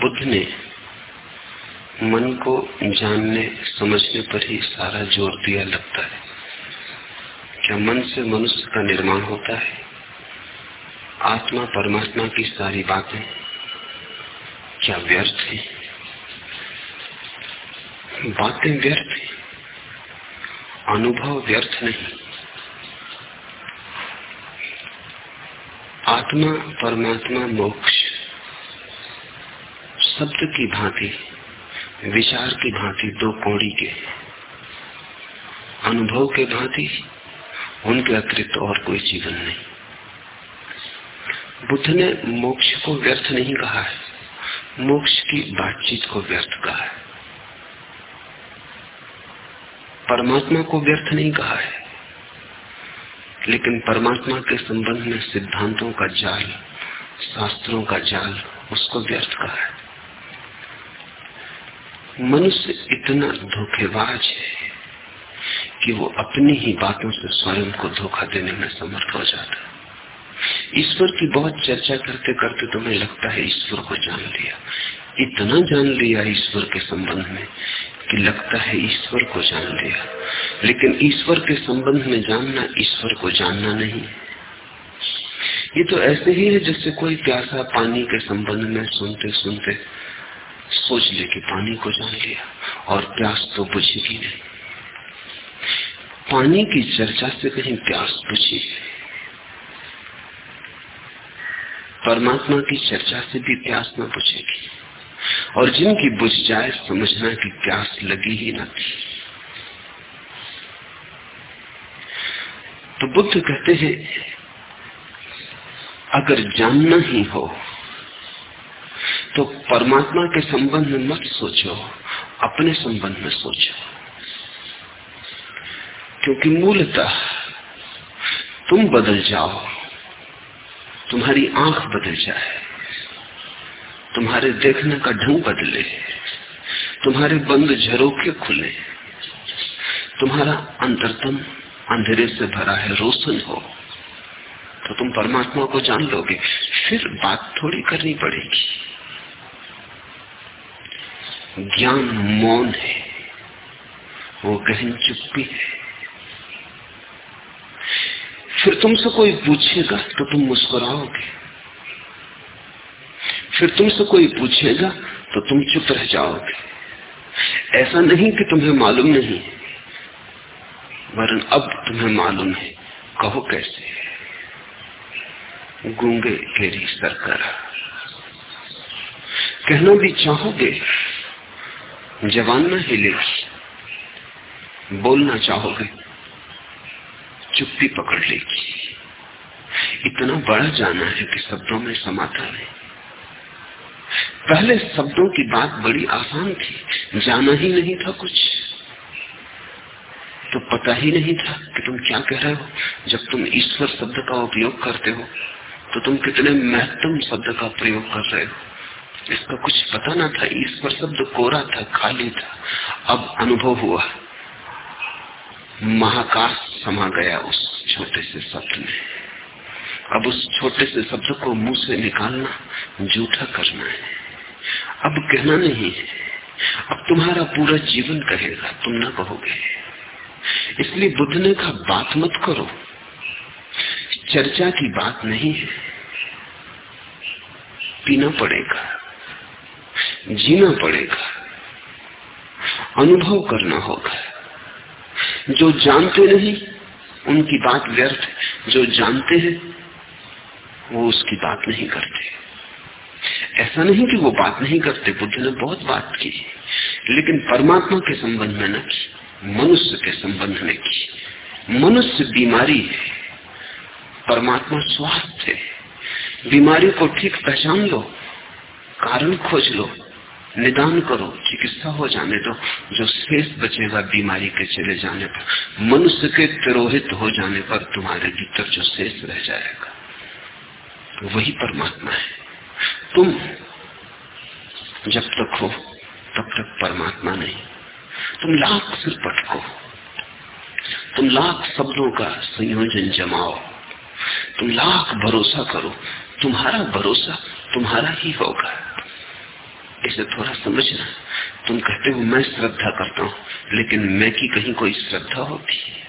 बुद्ध ने मन को जानने, समझने पर ही सारा ज़ोर दिया लगता है। क्या मन से मनुष्य का निर्माण होता है? आत्मा परमात्मा की सारी बातें क्या व्यर्थ है? बातें व्यर्थ है, अनुभव व्यर्थ नहीं। आत्मा परमात्मा मोक्ष शब्द की भांति, विचार की भांति दो कौड़ी के, अनुभव के भांति उनके अतिरिक्त और कोई जीवन नहीं। बुद्ध ने मोक्ष को व्यर्थ नहीं कहा है, मोक्ष की बातचीत को व्यर्थ कहा है। परमात्मा को व्यर्थ नहीं कहा है, लेकिन परमात्मा के संबंध में सिद्धांतों का जाल, शास्त्रों का जाल उसको व्यर्थ कहा है। मनुष्य इतना धोखेबाज है कि वो अपनी ही बातों से स्वयं को धोखा देने में समर्थ हो जाता है। ईश्वर की बहुत चर्चा करते करते तुम्हें लगता है ईश्वर को जान लिया। इतना जान लिया ईश्वर के संबंध में कि लगता है ईश्वर को जान लिया। लेकिन ईश्वर के संबंध में जानना ईश्वर को जानना नहीं। ये तो ऐसे ही है जैसे कोई प्यासा पानी के संबंध में सुनते सुनते सोच ले कि पानी को जान लिया और प्यास तो बुझेगी नहीं। पानी की चर्चा से कहीं प्यास बुझी परमात्मा की चर्चा से भी प्यास न बुझेगी और जिनकी बुझ जाए समझना की प्यास लगी ही न थी। तो बुद्ध कहते हैं, अगर जानना ही हो तो परमात्मा के संबंध में मत सोचो, अपने संबंध में सोचो। क्योंकि मूलतः तुम बदल जाओ, तुम्हारी आँख बदल जाए, तुम्हारे देखने का ढंग बदले, तुम्हारे बंद झरोके खुले, तुम्हारा अंतरतम अंधेरे से भरा है रोशन हो तो तुम परमात्मा को जान लोगे, फिर बात थोड़ी करनी पड़ेगी। ज्ञान मौन है, वो गहन चुप्पी है। फिर तुमसे कोई पूछेगा तो तुम मुस्कुराओगे। फिर तुमसे कोई पूछेगा तो तुम चुप रह जाओगे। ऐसा नहीं कि तुम्हें मालूम नहीं, वरन अब तुम्हें मालूम है, कहो कैसे? गूँगे केरी सरकार। कहना भी चाहोगे जवान न हिलेगी बोलना चाहोगे, चुप्पी पकड़ लेगी इतना बड़ा जाना है कि शब्दों में समाता नहीं पहले शब्दों की बात बड़ी आसान थी, जाना ही नहीं था कुछ। तो पता ही नहीं था कि तुम क्या कह रहे हो। जब तुम ईश्वर शब्द का उपयोग करते हो तो तुम कितने महत्वम शब्द का प्रयोग कर रहे हो। इसका कुछ पता ना था ईश्वर शब्द कोरा था, खाली था। अब अनुभव हुआ। महाकाश समा गया उस छोटे से शब्द में। अब उस छोटे से शब्द को मुँह से निकालना, जूठा करना है। अब कहना नहीं है। अब तुम्हारा पूरा जीवन कहेगा, तुम ना कहोगे। इसलिए बुद्ध ने कहा बात मत करो। चर्चा की बात नहीं है। पीना पड़ेगा। जीना पड़ेगा। अनुभव करना होगा। जो जानते नहीं, उनकी बात व्यर्थ जो जानते हैं, वो उसकी बात नहीं करते। ऐसा नहीं कि वो बात नहीं करते। बुद्ध ने बहुत बात की, लेकिन परमात्मा के संबंध में न की, मनुष्य के संबंध में की। मनुष्य बीमारी है, परमात्मा स्वास्थ्य है। बीमारी को ठीक पहचान लो, कारण खोज लो। निदान करो, चिकित्सा हो जाने दो। जो शेष बचेगा बीमारी के चले जाने पर, मनुष्य के तिरोहित हो जाने पर तुम्हारे भीतर जो शेष रह जाएगा, वही परमात्मा है। तुम जब तक हो, तब तक परमात्मा नहीं। तुम लाख सिर पटको। तुम लाख शब्दों का संयोजन जमाओ। तुम लाख भरोसा करो। तुम्हारा भरोसा तुम्हारा ही होगा। इसे थोड़ा समझना तुम कहते हो, मैं श्रद्धा करता हूँ, लेकिन मैं की कहीं कोई श्रद्धा होती है?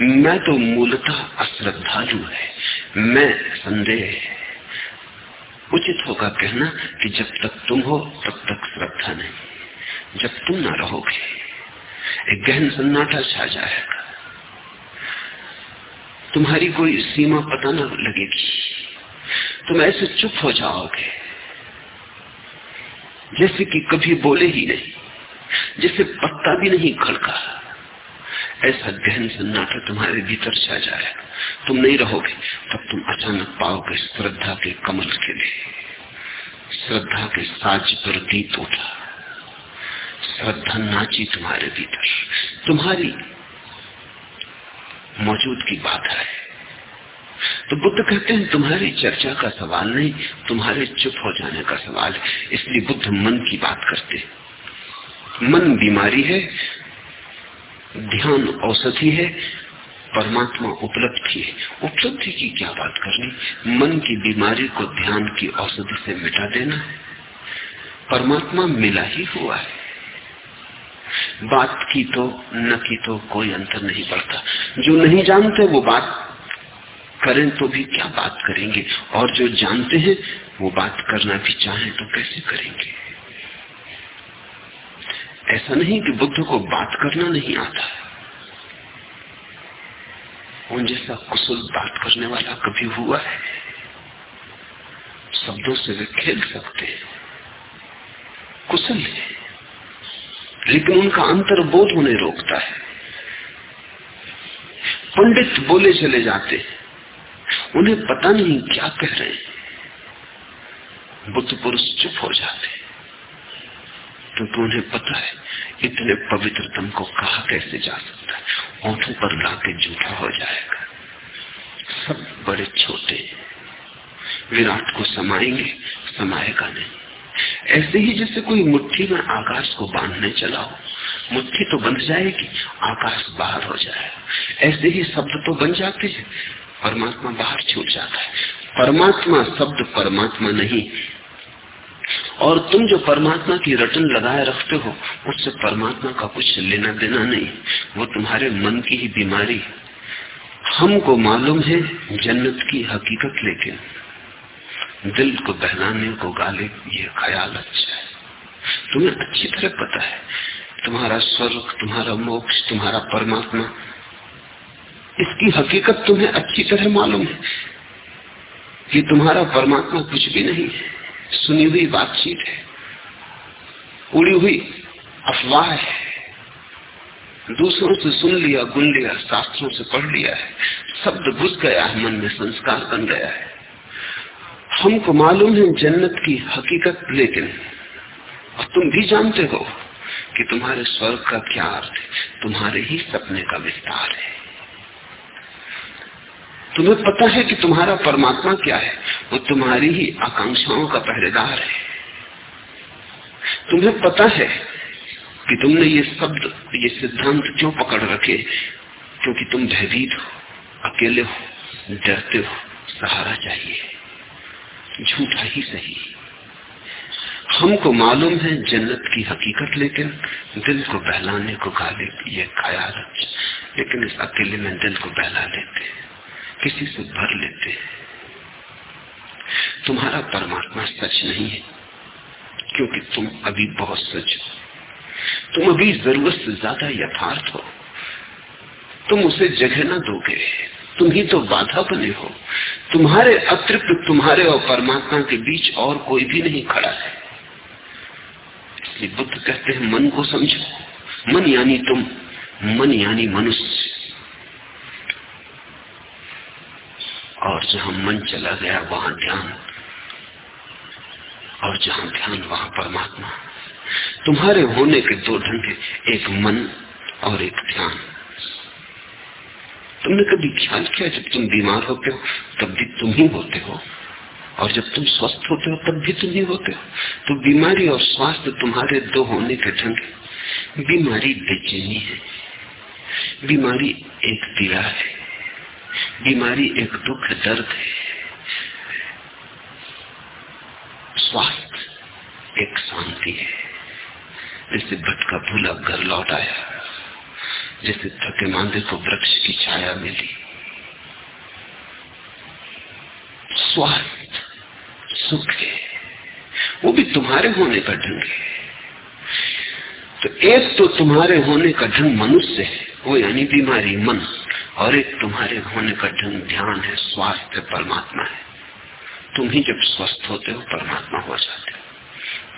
मैं तो मूलतः अश्रद्धालु है, मैं संदेह उचित होगा कहना कि जब तक तुम हो, तब तक श्रद्धा नहीं जब तुम ना रहोगे, एक गहन सन्नाटा छा जाएगा। तुम्हारी कोई सीमा पता न लगेगी। तुम ऐसे चुप हो जाओगे। जैसे कि कभी बोले ही नहीं, जैसे पत्ता भी नहीं खड़का। ऐसा गहन सन्नाटा तुम्हारे भीतर छा जाएगा तुम नहीं रहोगे, तब तुम अचानक पाओगे श्रद्धा के कमल के लिए। श्रद्धा के साज पर गीत उठा। श्रद्धा नाची तुम्हारे भीतर। तुम्हारी मौजूद की बात है। तो बुद्ध कहते हैं, तुम्हारी चर्चा का सवाल नहीं, तुम्हारे चुप हो जाने का सवाल है। इसलिए बुद्ध मन की बात करते मन बीमारी है, ध्यान औषधि है, परमात्मा उपलब्धि है। उपलब्धि की क्या बात करनी? मन की बीमारी को ध्यान की औषधि से मिटा देना है। परमात्मा मिला ही हुआ है। बात की तो न की तो कोई अंतर नहीं पड़ता। जो नहीं जानते, वो बात करें तो भी क्या बात करेंगे? और जो जानते हैं, वो बात करना भी चाहें तो कैसे करेंगे? ऐसा नहीं कि बुद्ध को बात करना नहीं आता। उन जैसा कुशल बात करने वाला कभी हुआ है? शब्दों से वे खेल सकते हैं। कुशल है। लेकिन उनका अंतर बोध उन्हें रोकता है। पंडित बोले चले जाते उन्हें पता नहीं क्या कह रहे हैं। बुद्ध पुरुष चुप हो जाते क्योंकि उन्हें पता है इतने पवित्रतम को कहा कैसे जा सकता है। ओठों पर लाके झूठा हो जाएगा। सब बड़े छोटे विराट को समाएँगे, समाएगा नहीं। ऐसे ही जैसे कोई मुट्ठी में आकाश को बांधने चला हो, मुट्ठी तो बंध जाएगी, आकाश बाहर हो जाएगा। ऐसे ही शब्द तो बन जाते हैं। परमात्मा बाहर छूट जाता है। परमात्मा शब्द परमात्मा नहीं। और तुम जो परमात्मा की रटन लगाए रखते हो, उससे परमात्मा का कुछ लेना देना नहीं। वो तुम्हारे मन की ही बीमारी। हमको मालूम है जन्नत की हकीकत, लेकिन दिल को बहलाने को गाले, ये ख्याल अच्छा है। तुम्हें अच्छी तरह पता है, तुम्हारा स्वर्ग, तुम्हारा मोक्ष, तुम्हारा परमात्मा इसकी हकीकत तुम्हें अच्छी तरह मालूम है। कि तुम्हारा परमात्मा कुछ भी नहीं है। सुनी हुई बातचीत है। उड़ी हुई अफवाह है। दूसरों से सुन लिया, गुन लिया, शास्त्रों से पढ़ लिया है। शब्द घुस गया है, मन में संस्कार बन गया है। हमको मालूम है जन्नत की हकीकत लेकिन, और तुम भी जानते हो कि तुम्हारे स्वर्ग का क्या अर्थ है? तुम्हारे ही सपने का विस्तार है। तुम्हें पता है कि तुम्हारा परमात्मा क्या है? वो तुम्हारी ही आकांक्षाओं का पहरेदार है। तुम्हें पता है कि तुमने ये शब्द, ये सिद्धांत क्यों पकड़ रखे? क्योंकि तुम भयभीत हो, अकेले हो, डरते हो, सहारा चाहिए। झूठा ही सही। हमको मालूम है जन्नत की हकीकत, लेकिन दिल को बहलाने को गाले ये ख्याल लेकिन इस अकेले में दिल को बहला लेते किसी से भर लेते हैं। तुम्हारा परमात्मा सच नहीं है, क्योंकि तुम अभी बहुत सच हो। तुम अभी ज़रूरत से ज़्यादा यथार्थ हो। तुम उसे जगह ना दोगे। तुम ही तो बाधा बने हो। तुम्हारे अतिरिक्त तुम्हारे और परमात्मा के बीच और कोई भी नहीं खड़ा है। इसलिए बुद्ध कहते हैं, मन को समझो। मन यानी तुम, मन यानी मनुष्य। और जहाँ मन चला गया वहाँ ध्यान, और जहाँ ध्यान वहाँ परमात्मा, तुम्हारे होने के दो ढंग एक मन और एक ध्यान। तुमने कभी ख्याल किया जब तुम बीमार होते हो, तब भी तुम ही होते हो? और जब तुम स्वस्थ होते हो, तब भी तुम ही होते हो? तो बीमारी और स्वास्थ्य तुम्हारे दो होने के ढंग बीमारी बेचैनी है, बीमारी एक पीड़ा है। बीमारी एक दुख, दर्द है। स्वास्थ्य एक शांति है। जैसे भटका भूला घर लौट आया, जैसे थके मांदे को वृक्ष की छाया मिली। स्वास्थ्य सुख है। वो भी तुम्हारे होने का ढंग है। तो एक तो तुम्हारे होने का ढंग मनुष्य है, वो यानी बीमारी मन। और एक तुम्हारे होने का ढंग ध्यान है, स्वास्थ्य परमात्मा है। तुम ही जब स्वस्थ होते हो, परमात्मा हो जाते हो।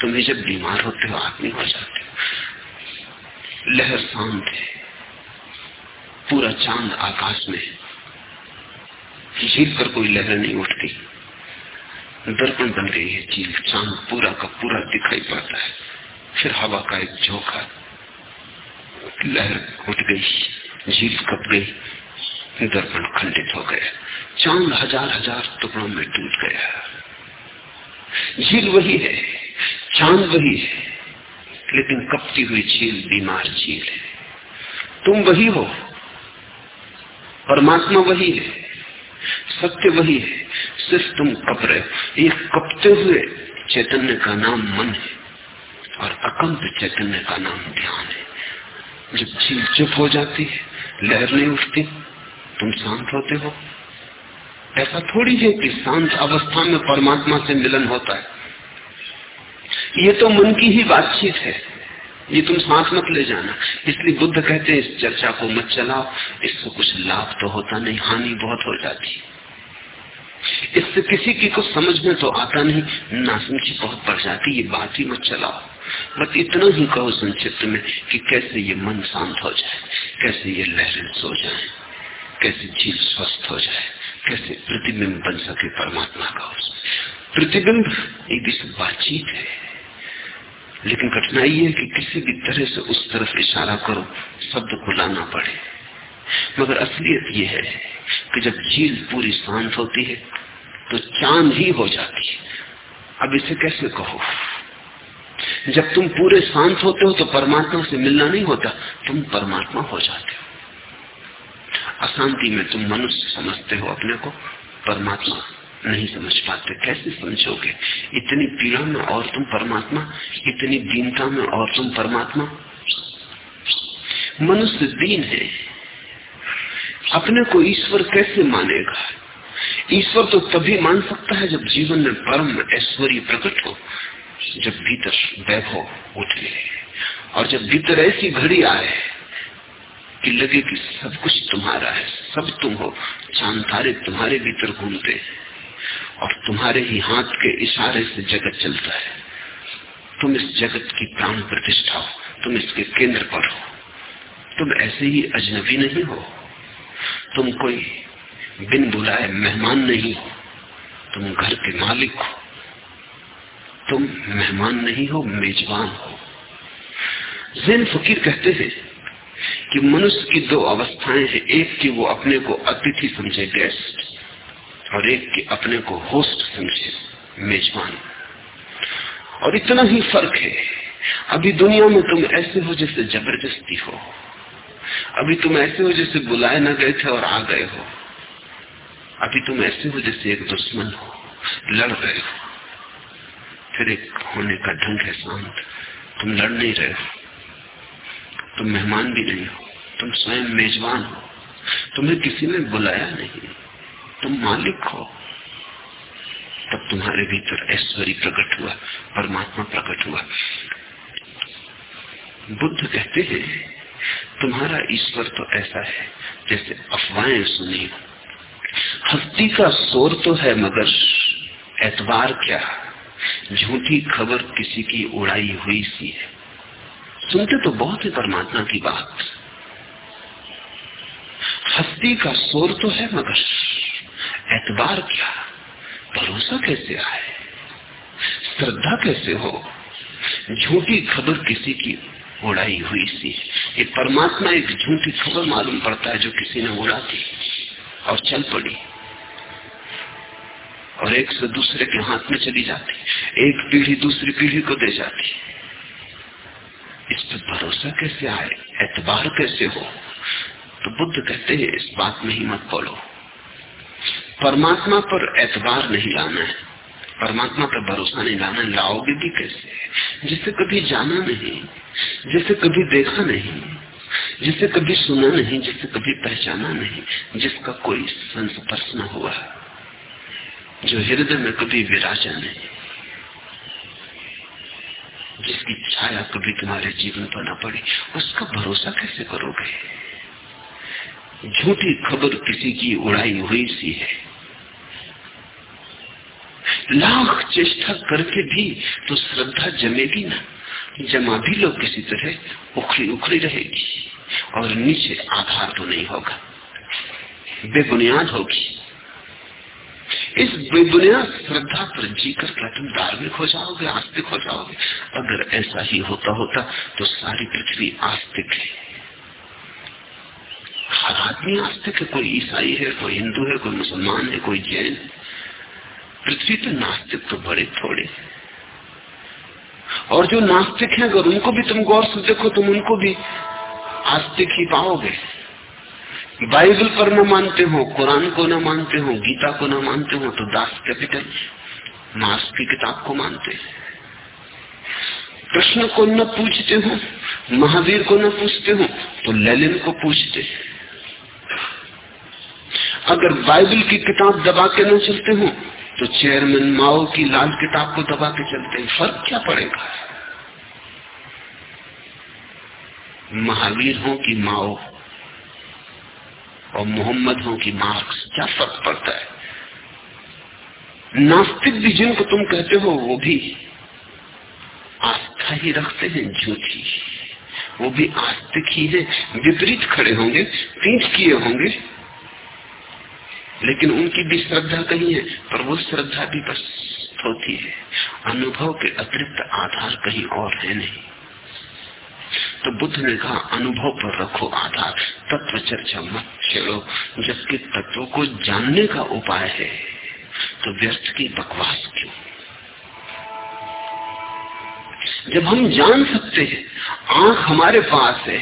तुम ही जब बीमार होते हो, आदमी हो जाते हो। लहर शांत है। पूरा चाँद आकाश में झील पर कोई लहर नहीं उठती। दर्पण बन गई है झील। चाँद पूरा का पूरा दिखाई पड़ता है। फिर हवा का एक झोंका। लहर उठ गई, झील कप गई। दर्पण खंडित हो गया चाँद हज़ार हज़ार टुकड़ों में टूट गया। झील वही है, चाँद वही है, लेकिन कपटी हुई झील बीमार झील है। तुम वही हो, परमात्मा वही है, सत्य वही है, सिर्फ़ तुम कप रहे हो। ये कपते हुए चैतन्य का नाम मन है, और अकंप चैतन्य का नाम ध्यान है। जब झील चुप हो जाती है, लहर नहीं उठती तुम शांत होते हो। ऐसा थोड़ी है कि शांत अवस्था में परमात्मा से मिलन होता है। ये तो मन की ही बातचीत है। ये तुम सांस मत ले जाना। इसलिए बुद्ध कहते हैं, इस चर्चा को मत चलाओ। इससे कुछ लाभ तो होता नहीं, हानि बहुत हो जाती। इससे किसी की कुछ समझ में तो आता नहीं, नासमझी बहुत बढ़ जाती, ये बात ही मत चलाओ। बस इतना ही कहो संक्षिप्त में कि कैसे ये मन शांत हो जाए, कैसे ये लहरें सो जाए। कैसे झील स्वस्थ हो जाए, कैसे प्रतिबिंब बन सके परमात्मा का उसमें। प्रतिबिंब एक बातचीत है, लेकिन कठिनाई है कि किसी भी तरह से उस तरफ़ इशारा करो, शब्द को लाना पड़े। मगर असलियत यह है कि जब झील पूरी शांत होती है तो चाँद ही हो जाती है। अब इसे कैसे कहो? जब तुम पूरे शांत होते हो तो परमात्मा से मिलना नहीं होता, तुम परमात्मा हो जाते अशांति में तुम मनुष्य समझते हो अपने को, परमात्मा नहीं समझ पाते। कैसे समझोगे? इतनी पीड़ा में और तुम परमात्मा, इतनी दीनता में और तुम परमात्मा। मनुष्य दीन है। अपने को ईश्वर कैसे मानेगा? ईश्वर तो तभी मान सकता है जब जीवन में परम ऐश्वर्य प्रकट हो, जब भीतर वैभव उठे और जब भीतर ऐसी घड़ी आए। कि लगे कि सब कुछ तुम्हारा है, सब तुम हो चाँद तारे तुम्हारे भीतर घूमते हैं और तुम्हारे ही हाथ के इशारे से जगत चलता है। तुम इस जगत की प्राण प्रतिष्ठा हो, तुम इसके केंद्र पर हो। तुम ऐसे ही अजनबी नहीं हो। तुम कोई बिन बुलाए मेहमान नहीं हो। तुम घर के मालिक हो। तुम मेहमान नहीं हो, मेजबान हो। जैन फकीर कहते हैं कि मनुष्य की दो अवस्थाएँ हैं, एक की वो अपने को अतिथि समझे गेस्ट और एक के अपने को होस्ट समझे, मेजबान। और इतना ही फ़र्क है, अभी दुनिया में तुम ऐसे हो जैसे ज़बरदस्ती हो। अभी तुम ऐसे हो जैसे बुलाए न गए थे और आ गए हो। अभी तुम ऐसे हो जैसे एक दुश्मन हो, लड़ रहे हो। फिर एक होने का ढंग है शांत, तुम लड़ नहीं रहे हो। तुम मेहमान भी नहीं हो। तुम स्वयं मेजबान हो। तुम्हें किसी ने बुलाया नहीं। तुम मालिक हो। तब तुम्हारे भीतर ऐश्वर्य प्रकट हुआ, परमात्मा प्रकट हुआ। बुद्ध कहते हैं, तुम्हारा ईश्वर तो ऐसा है जैसे अफवाहें सुनी हस्ती का शोर तो है मगर एतबार क्या? झूठी खबर किसी की उड़ाई हुई सी है। सुनते तो बहुत है परमात्मा की बात। हस्ती का शोर तो है मगर एतबार क्या? भरोसा कैसे आए? श्रद्धा कैसे हो? झूठी खबर किसी की उड़ाई हुई सी ये परमात्मा एक झूठी खबर मालूम पड़ता है जो किसी ने उड़ा दी और चल पड़ी। और एक से दूसरे के हाथ में चली जाती एक पीढ़ी दूसरी पीढ़ी को दे जाती इस पर भरोसा कैसे आए? एतबार कैसे हो? तो बुद्ध कहते हैं, इस बात में ही मत बोलो। परमात्मा पर एतबार नहीं लाना है। परमात्मा पर भरोसा नहीं लाना लाओगे भी कैसे? जिसे कभी जाना नहीं, जिसे कभी देखा नहीं, जिसे कभी सुना नहीं, जिसे कभी पहचाना नहीं, जिसका कोई संस्पर्श न हुआ, जो हृदय में कभी विराजा नहीं, जिसकी छाया कभी तुम्हारे जीवन पर न पड़े, उसका भरोसा कैसे करोगे? झूठी खबर किसी की उड़ाई हुई सी है। लाख चेष्टा करके भी तो श्रद्धा जमेगी ना, जमा भी लोग किसी तरह उखड़ी उखड़ी रहेगी, और नीचे आधार तो नहीं होगा, बेबुनियाद होगी। इस बेबुनियाद श्रद्धा पर जीकर क्या तुम धार्मिक हो जाओगे, आस्तिक हो जाओगे। अगर ऐसा ही होता होता तो सारी पृथ्वी आस्तिक है। हर आदमी आस्तिक है, कोई ईसाई है, कोई हिंदू है, कोई मुसलमान है, कोई जैन पृथ्वी पर नास्तिक तो बड़े थोड़े। और जो नास्तिक हैं, अगर उनको भी तुम गौर से देखो, तुम उनको भी आस्तिक ही पाओगे। बाइबल पर न मानते हो, कुरान को न मानते हो, गीता को न मानते हो तो दास कैपिटल मार्स की किताब को मानते हैं। कृष्ण को न पूछते हो, महावीर को न पूछते हो तो लेलिन को पूछते हैं। अगर बाइबल की किताब दबा के न चलते हो तो चेयरमैन माओ की लाल किताब को दबा के चलते हैं। फ़र्क क्या पड़ेगा? महावीर हो कि माओ? और मोहम्मद हो कि मार्क्स क्या फ़र्क पड़ता है? नास्तिक भी जिनको तुम कहते हो, वो भी आस्था ही रखते हैं झूठी वो भी आस्तिक ही है, विपरीत खड़े होंगे, पीठ किए होंगे। लेकिन उनकी भी श्रद्धा कहीं है, पर वो श्रद्धा भी बस होती है। अनुभव के अतिरिक्त आधार कहीं और है नहीं। तो बुद्ध ने कहा, अनुभव पर रखो आधार, तत्व चर्चा मत छेड़ो जबकि तत्व को जानने का उपाय है। तो व्यर्थ की बकवास क्यों? जब हम जान सकते हैं, आँख हमारे पास है,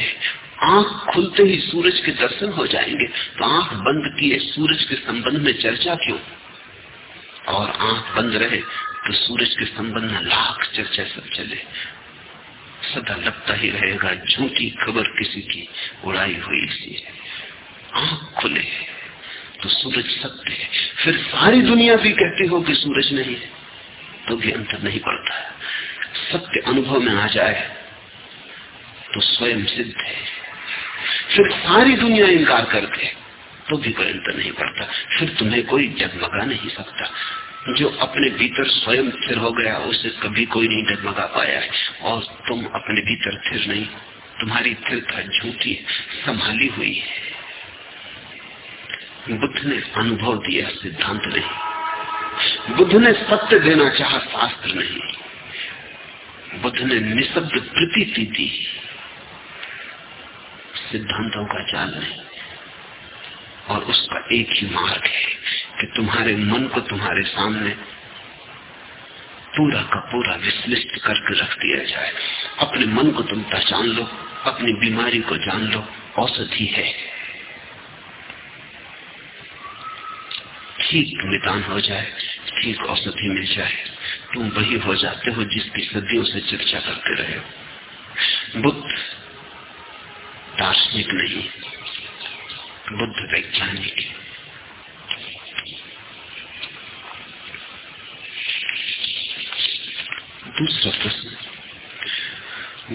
आँख खुलते ही सूरज के दर्शन हो जाएँगे तो आँख बंद किए सूरज के संबंध में चर्चा क्यों? और आँख बंद रहे तो सूरज के संबंध में लाख चर्चा सब चले। सदा लगता ही रहेगा, झूठी खबर किसी की उड़ाई हुई सी। है आँख खुले तो सूरज सत्य है। फिर सारी दुनिया भी कहती हो कि सूरज नहीं है। तो भी अंतर नहीं पड़ता सत्य अनुभव में आ जाए तो स्वयं सिद्ध है। फिर सारी दुनिया इनकार करके तो भी कोई अंतर नहीं पड़ता। फिर तुम्हें कोई जगमगा नहीं सकता। जो अपने भीतर स्वयं स्थिर हो गया, उसे कभी कोई नहीं जगमगा पाया है। और तुम अपने भीतर स्थिर नहीं, तुम्हारी स्थिरता झूठी संभाली हुई है। बुद्ध ने अनुभव दिया, सिद्धांत नहीं। बुद्ध ने सत्य देना चाहा, शास्त्र नहीं। बुद्ध ने निशब्द प्रतीति दी। सिद्धांतों का जाल नहीं। और उसका एक ही मार्ग है। कि तुम्हारे मन को तुम्हारे सामने पूरा का पूरा विश्लिष्ट करके रख दिया जाए। अपने मन को तुम पहचान लो, अपनी बीमारी को जान लो, औषधि है। ठीक निदान हो जाए, ठीक औषधि मिल जाए। तुम वही हो जाते हो जिसकी सदियों से चर्चा करते रहे हो। बुद्ध दार्शनिक नहीं, बुद्ध वैज्ञानिक। दूसरा प्रश्न।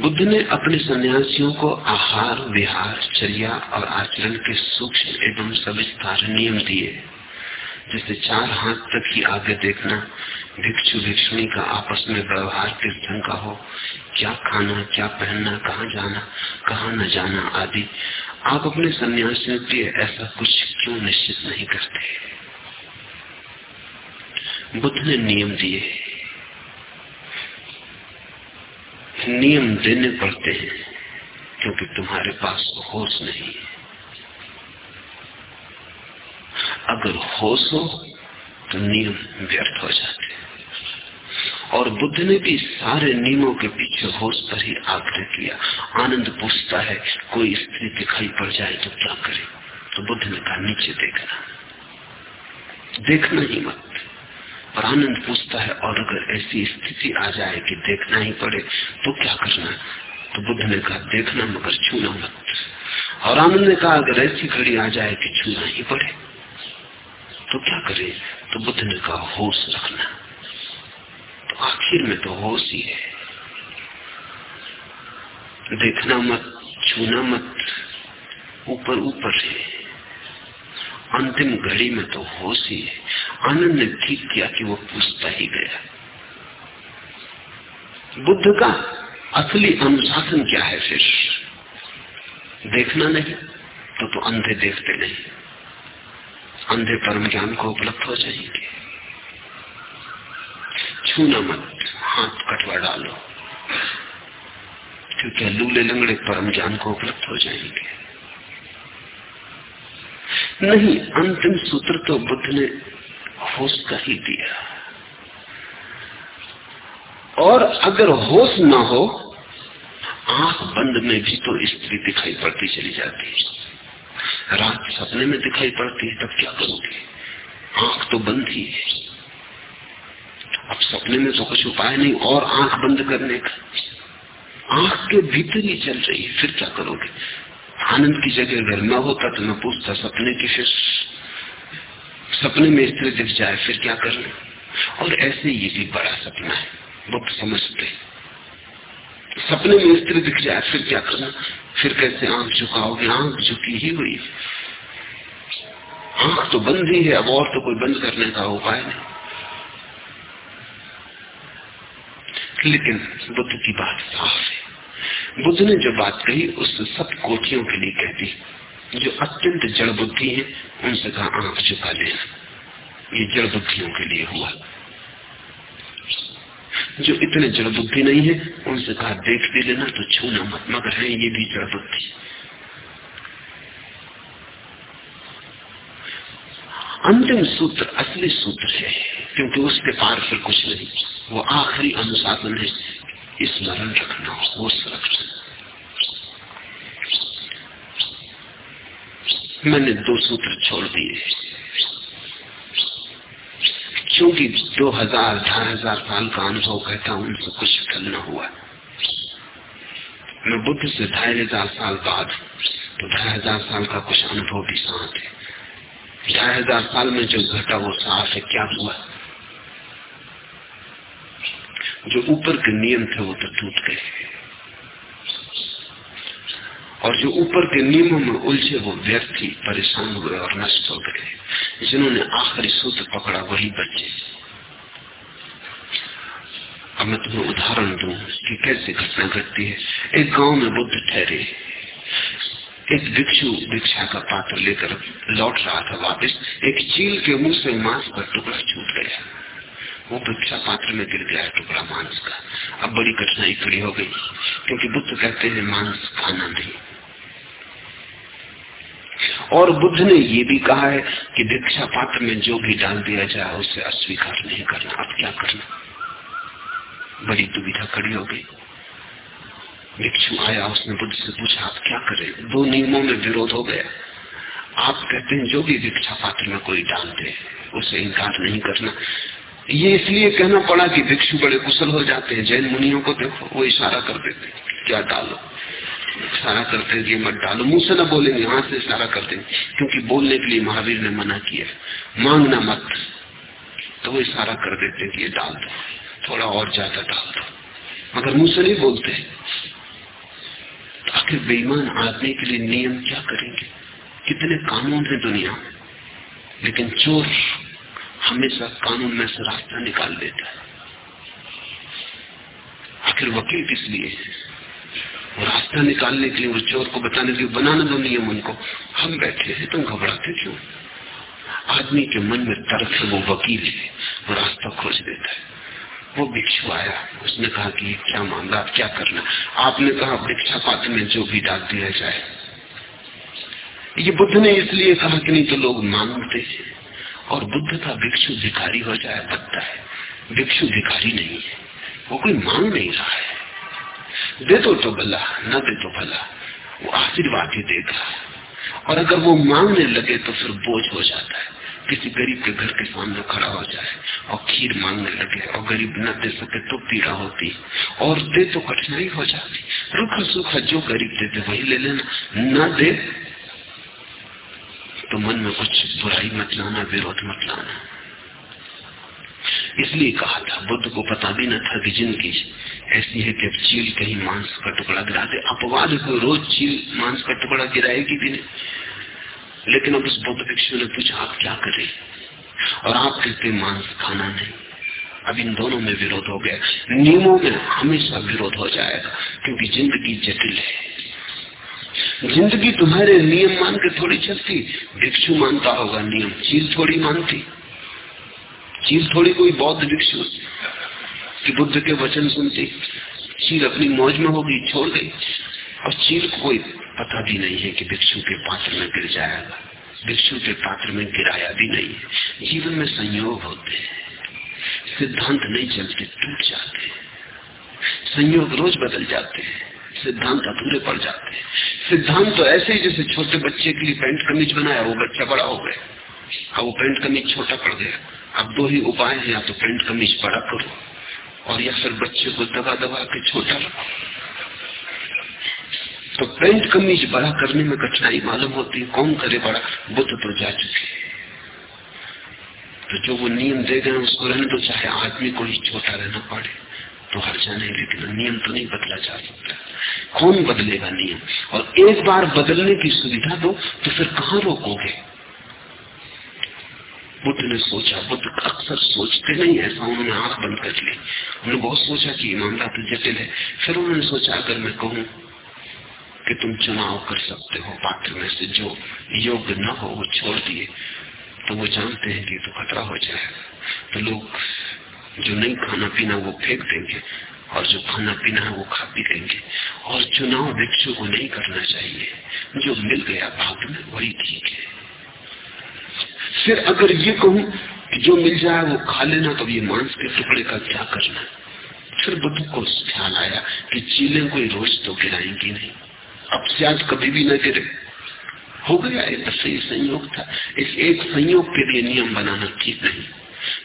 बुद्ध ने अपने सन्यासियों को आहार, विहार, चर्या और आचरण के सूक्ष्म एवं सविस्तार नियम दिए जैसे चार हाथ तक ही आगे देखना, भिक्षु, भिक्षुणी का आपस में व्यवहार किस ढंग का हो, क्या खाना, क्या पहनना, कहाँ जाना, कहाँ न जाना आदि, आप अपने सन्यासियों के लिए ऐसा कुछ क्यों निश्चित नहीं करते? बुद्ध ने नियम दिए नियम देने पड़ते हैं, क्योंकि तुम्हारे पास होश नहीं है। अगर होश हो तो नियम व्यर्थ हो जाते और बुद्ध ने भी सारे नियमों के पीछे होश पर ही आग्रह किया। आनंद पूछता है, कोई स्त्री दिखाई पड़ जाए तो क्या करे? तो बुद्ध ने कहा, नीचे देखना। देखना ही मत। और आनंद पूछता है, और अगर ऐसी स्थिति आ जाए कि देखना ही पड़े तो क्या करना? तो बुद्ध ने कहा, देखना मगर छूना मत। और आनंद ने कहा, अगर ऐसी घड़ी आ जाए कि छूना ही पड़े तो क्या करे? तो बुद्ध ने कहा, होश रखना। तो आखिर में तो होश ही है। देखना मत, छूना मत, ऊपर ऊपर है। अंतिम घड़ी में तो होश ही है। आनंद ने ठीक किया कि वो पूछता ही गया। बुद्ध का असली अनुशासन क्या है फिर देखना नहीं तो तो अंधे देखते नहीं। अंधे परम ज्ञान को उपलब्ध हो जाएँगे। छूना मत, हाथ कटवा डालो। क्योंकि लूले लंगड़े परम ज्ञान को उपलब्ध हो जाएँगे। नहीं, अंतिम सूत्र तो बुद्ध ने होश का ही दिया और अगर होश ना हो, आँख बंद में भी तो स्त्री दिखाई पड़ती चली जाती है। रात सपने में दिखाई पड़ती है, तब क्या करोगे? आँख तो बंद ही है। अब सपने में तो कुछ उपाय नहीं, और आँख बंद करने का। आँख के भीतर ही चल रही है, फिर क्या करोगे? आनंद की जगह अगर न होता तो मैं पूछता, सपने की फिर सपने में स्त्री दिख जाए, फिर क्या करना और ऐसे ये भी बड़ा सपना है बुद्ध समझते सपने में स्त्री दिख जाए, फिर क्या करना? फिर कैसे आँख झुकाओगे? आँख झुकी ही हुई आँख तो बंद ही है, अब और तो कोई बंद करने का उपाय नहीं। लेकिन बुद्ध की बात साफ़ है। बुद्ध ने जो बात कही, उस सब कोठियों के लिए कहती जो अत्यंत जड़ बुद्धि है, उनसे कहा, आँख झुका लेना ये जड़ बुद्धियों के लिए हुआ। जो इतने जड़ बुद्धि नहीं है, उनसे कहा, देख भी लेना तो छूना मत, मगर है, ये भी जड़ बुद्धि। अंतिम सूत्र, असली सूत्र है, क्योंकि उसके पार फिर कुछ नहीं। वो आखिरी अनुशासन है। स्मरण रखना, होश रखना। मैंने दो सूत्र छोड़ दिए। क्योंकि दो हज़ार ढाई हज़ार साल का अनुभव कहता हूँ, उनसे कुछ फल न हुआ। मैं बुद्ध से ढाई हज़ार साल बाद तो ढाई हज़ार साल का कुछ अनुभव भी साथ है। ढाई हज़ार साल में जो घटा वो साफ़ है, क्या हुआ? जो ऊपर के नियम थे, वो तो टूट गए। और जो ऊपर के नियमों में उलझे वो व्यक्ति परेशान हुए और नष्ट हो गए। जिन्होंने आखिरी सूत्र पकड़ा, वही बचे अब मैं तुम्हें उदाहरण दू कि कैसे घटना घटती है। एक गाँव में बुद्ध ठहरे। एक भिक्षु भिक्षा का पात्र लेकर लौट रहा था वापस। एक चील के मुँह से मांस का टुकड़ा छूट गया। वो भिक्षा पात्र में गिर गया टुकड़ा मांस का। अब बड़ी कठिनाई खड़ी हो गई, क्योंकि बुद्ध कहते हैं मांस खाना नहीं। और बुद्ध ने ये भी कहा है कि भिक्षा पात्र में जो भी डाल दिया जाए, उसे अस्वीकार नहीं करना। अब क्या करना? बड़ी दुविधा खड़ी हो गई। भिक्षु आया, उसने बुद्ध से पूछा, आप क्या करें दो नियमों में विरोध हो गया। आप कहते हैं, जो भी भिक्षा पात्र में कोई डाल दे, उसे इनकार नहीं करना। ये इसलिए कहना पड़ा कि भिक्षु बड़े कुशल हो जाते हैं। जैन मुनियों को देखो, वो इशारा कर देते क्या डालो? इशारा करते हैं मत डालो, मुँह से ना बोलेंगे, हाथ से इशारा कर देंगे क्योंकि बोलने के लिए महावीर ने मना किया मांगना मत। तो वो इशारा कर देते कि ये डाल दो, थोड़ा और ज़्यादा डाल दो। मगर मुँह से नहीं बोलते तो आखिर बेईमान आदमी के लिए नियम क्या करेंगे? कितने कानून है दुनिया में, लेकिन चोर हमेशा कानून में से रास्ता निकाल देता है। आखिर वकील किस लिए वो रास्ता निकालने के लिए, उस चोर को बताने के लिए, बनाने दो नियम उनको। हम बैठे हैं, तुम घबराते क्यों? आदमी के मन में तर्क से वो वकील है रास्ता खोज देता है। वो भिक्षु आया, उसने कहा कि क्या मामला, आप क्या करना? आपने कहा, भिक्षा पात्र में जो भी डाल दिया जाए। ये बुद्ध ने इसलिए कहा कि नहीं तो लोग मांगते हैं। और बुद्ध का भिक्षु भिखारी हो जाए पत्ता है। भिक्षु भिखारी नहीं है। वो कोई मांग नहीं रहा दे दो तो भला, न दे तो भला, वो आशीर्वाद ही देगा। और अगर वो मांगने लगे तो फिर बोझ हो जाता है। किसी गरीब के घर के सामने खड़ा हो जाए और खीर मांगने लगे और गरीब न दे सके तो पीड़ा होती। और दे तो कठिनाई हो जाती। रुखा सूखा जो गरीब देते वही ले लेना। न दे तो मन में कुछ बुराई मत लाना, विरोध मत लाना। इसलिए कहा था, बुद्ध को पता भी न था कि ज़िंदगी ऐसी है कि अब चील कहीं मांस का टुकड़ा गिरा दे। अपवाद को रोज चील, मांस का टुकड़ा गिराएगी भी नहीं। लेकिन अब उस बुद्ध भिक्षु ने पूछा, आप क्या करें और आप कहते मांस खाना नहीं। अब इन दोनों में विरोध हो गया। नियमों में हमेशा विरोध हो जाएगा, क्योंकि ज़िंदगी जटिल है। ज़िंदगी तुम्हारे नियम मान के थोड़ी चलती। भिक्षु मानता होगा, नियम चील थोड़ी मानती। चील थोड़ी कोई बौद्ध भिक्षु। कि बुद्ध के वचन सुनती चील अपनी मौज में होगी छोड़ गई। और चील को कोई पता भी नहीं है कि भिक्षु के पात्र में गिर जाएगा, भिक्षु के पात्र में गिराया भी नहीं जीवन में संयोग होते हैं, सिद्धांत नहीं चलते, टूट जाते संयोग रोज बदल जाते हैं, सिद्धांत अधूरे पड़ जाते हैं। सिद्धांत तो ऐसे ही जैसे छोटे बच्चे के लिए पैंट कमीज बनाया, वो बच्चा बड़ा हो गया। अब वो पैंट कमीज छोटा पड़ गया। अब दो ही उपाय है, या तो पैंट कमीज बड़ा करो। और या फिर बच्चे को दबा दबा के छोटा तो पेंट कमीज बड़ा करने में कठिनाई मालूम होती है, कौन करे बड़ा? बुद्ध तो जा चुके तो जो वो नियम दे गए उसको रहने तो चाहे आदमी को ही छोटा रहना पड़े तो हर जाने लेकिन नियम तो नहीं बदला जा सकता। कौन बदलेगा नियम? और एक बार बदलने की सुविधा दो तो फिर कहाँ रोकोगे? बुद्ध ने सोचा, बुद्ध अक्सर सोचते नहीं ऐसा उन्होंने आँख बंद कर ली। उन्होंने बहुत सोचा कि ईमानदार तो जटिल है, फिर उन्होंने सोचा, अगर मैं कहूँ कि तुम चुनाव कर सकते हो, पात्र में से जो योग्य न हो, वो छोड़ दिए तो वो जानते हैं कि तो खतरा हो जाएगा। तो लोग जो नहीं खाना पीना वो फेंक देंगे, और जो खाना पीना है वो खा पी देंगे और चुनाव भिक्षु को नहीं करना चाहिए। जो मिल गया भाग में वही ठीक है। फिर अगर ये कहूँ कि जो मिल जाए वो खा लेना तो ये मांस के टुकड़े का क्या करना? फिर बुद्ध को ख्याल आया कि चीले कोई रोज तो गिराएँगी नहीं। अब शायद कभी भी न गिरे। हो गया एक सही संयोग था। इस एक संयोग के लिए नियम बनाना ठीक नहीं।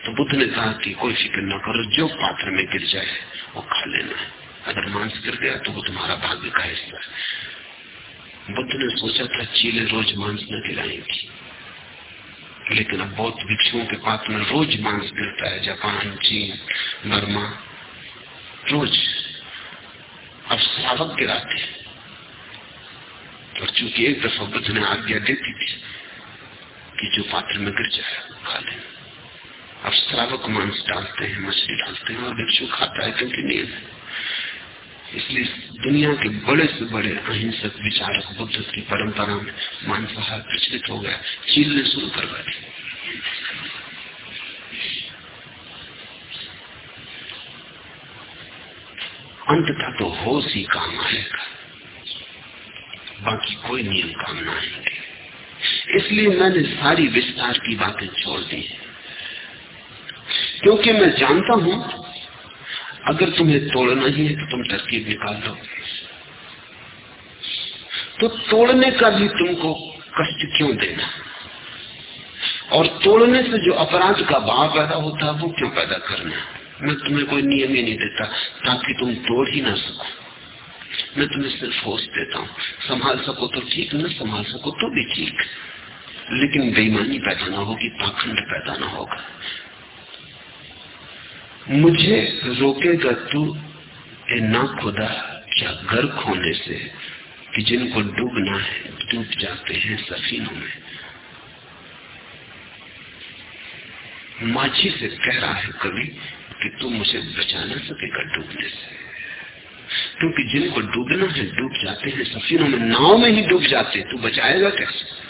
तो बुद्ध ने कहा कि कोई फ़िक्र न करो, जो पात्र में गिर जाए, वो खा लेना है। अगर मांस गिर गया तो वो तुम्हारा भाग्य का हिस्सा है। बुद्ध ने सोचा था चीले रोज मांस न गिराएँगी। लेकिन अब बहुत भिक्षुओं के पात्र में रोज मांस गिरता है, जापान, चीन, बर्मा, रोज। अब श्रावक गिराते और चूँकि एक दफ़ा बुद्ध ने आज्ञा देती थी कि जो पात्र में गिर जाए खा ले। अब श्रावक मांस डालते हैं, मछली डालते हैं और भिक्षु खाता है क्योंकि नियम है। इसलिए दुनिया के बड़े से बड़े अहिंसक विचारक बुद्ध की परंपरा में मांसाहार प्रचलित हो गया, चीलने शुरू करवा दी अंततः तो होश ही काम आएगा, बाकी कोई नियम काम ना आएँगे। इसलिए मैंने सारी विस्तार की बातें छोड़ दी क्योंकि मैं जानता हूँ अगर तुम्हें तोड़ना ही है तो तुम तरकीब निकाल लो तो तोड़ने का भी तुमको कष्ट क्यों देना? और तोड़ने से जो अपराध का भाव पैदा होता है, वो क्यों पैदा करना? मैं तुम्हें कोई नियम ही नहीं देता, ताकि तुम तोड़ ही ना सको। मैं तुम्हें सिर्फ़ होश देता हूँ। संभाल सको तो ठीक, न संभाल सको तो भी ठीक। लेकिन बेईमानी पैदा ना होगी, पाखंड पैदा ना होगा। मुझे रोकेगा तू ए ना खुदा क्या गर्क होने से कि जिनको डूबना है, डूब जाते हैं सफीनों में। माझी से कह रहा है कवि कि तू मुझे बचा ना सकेगा डूबने से। क्योंकि जिनको डूबना है, डूब जाते हैं सफीनों में। नाव में ही डूब जाते तू बचाएगा कैसे?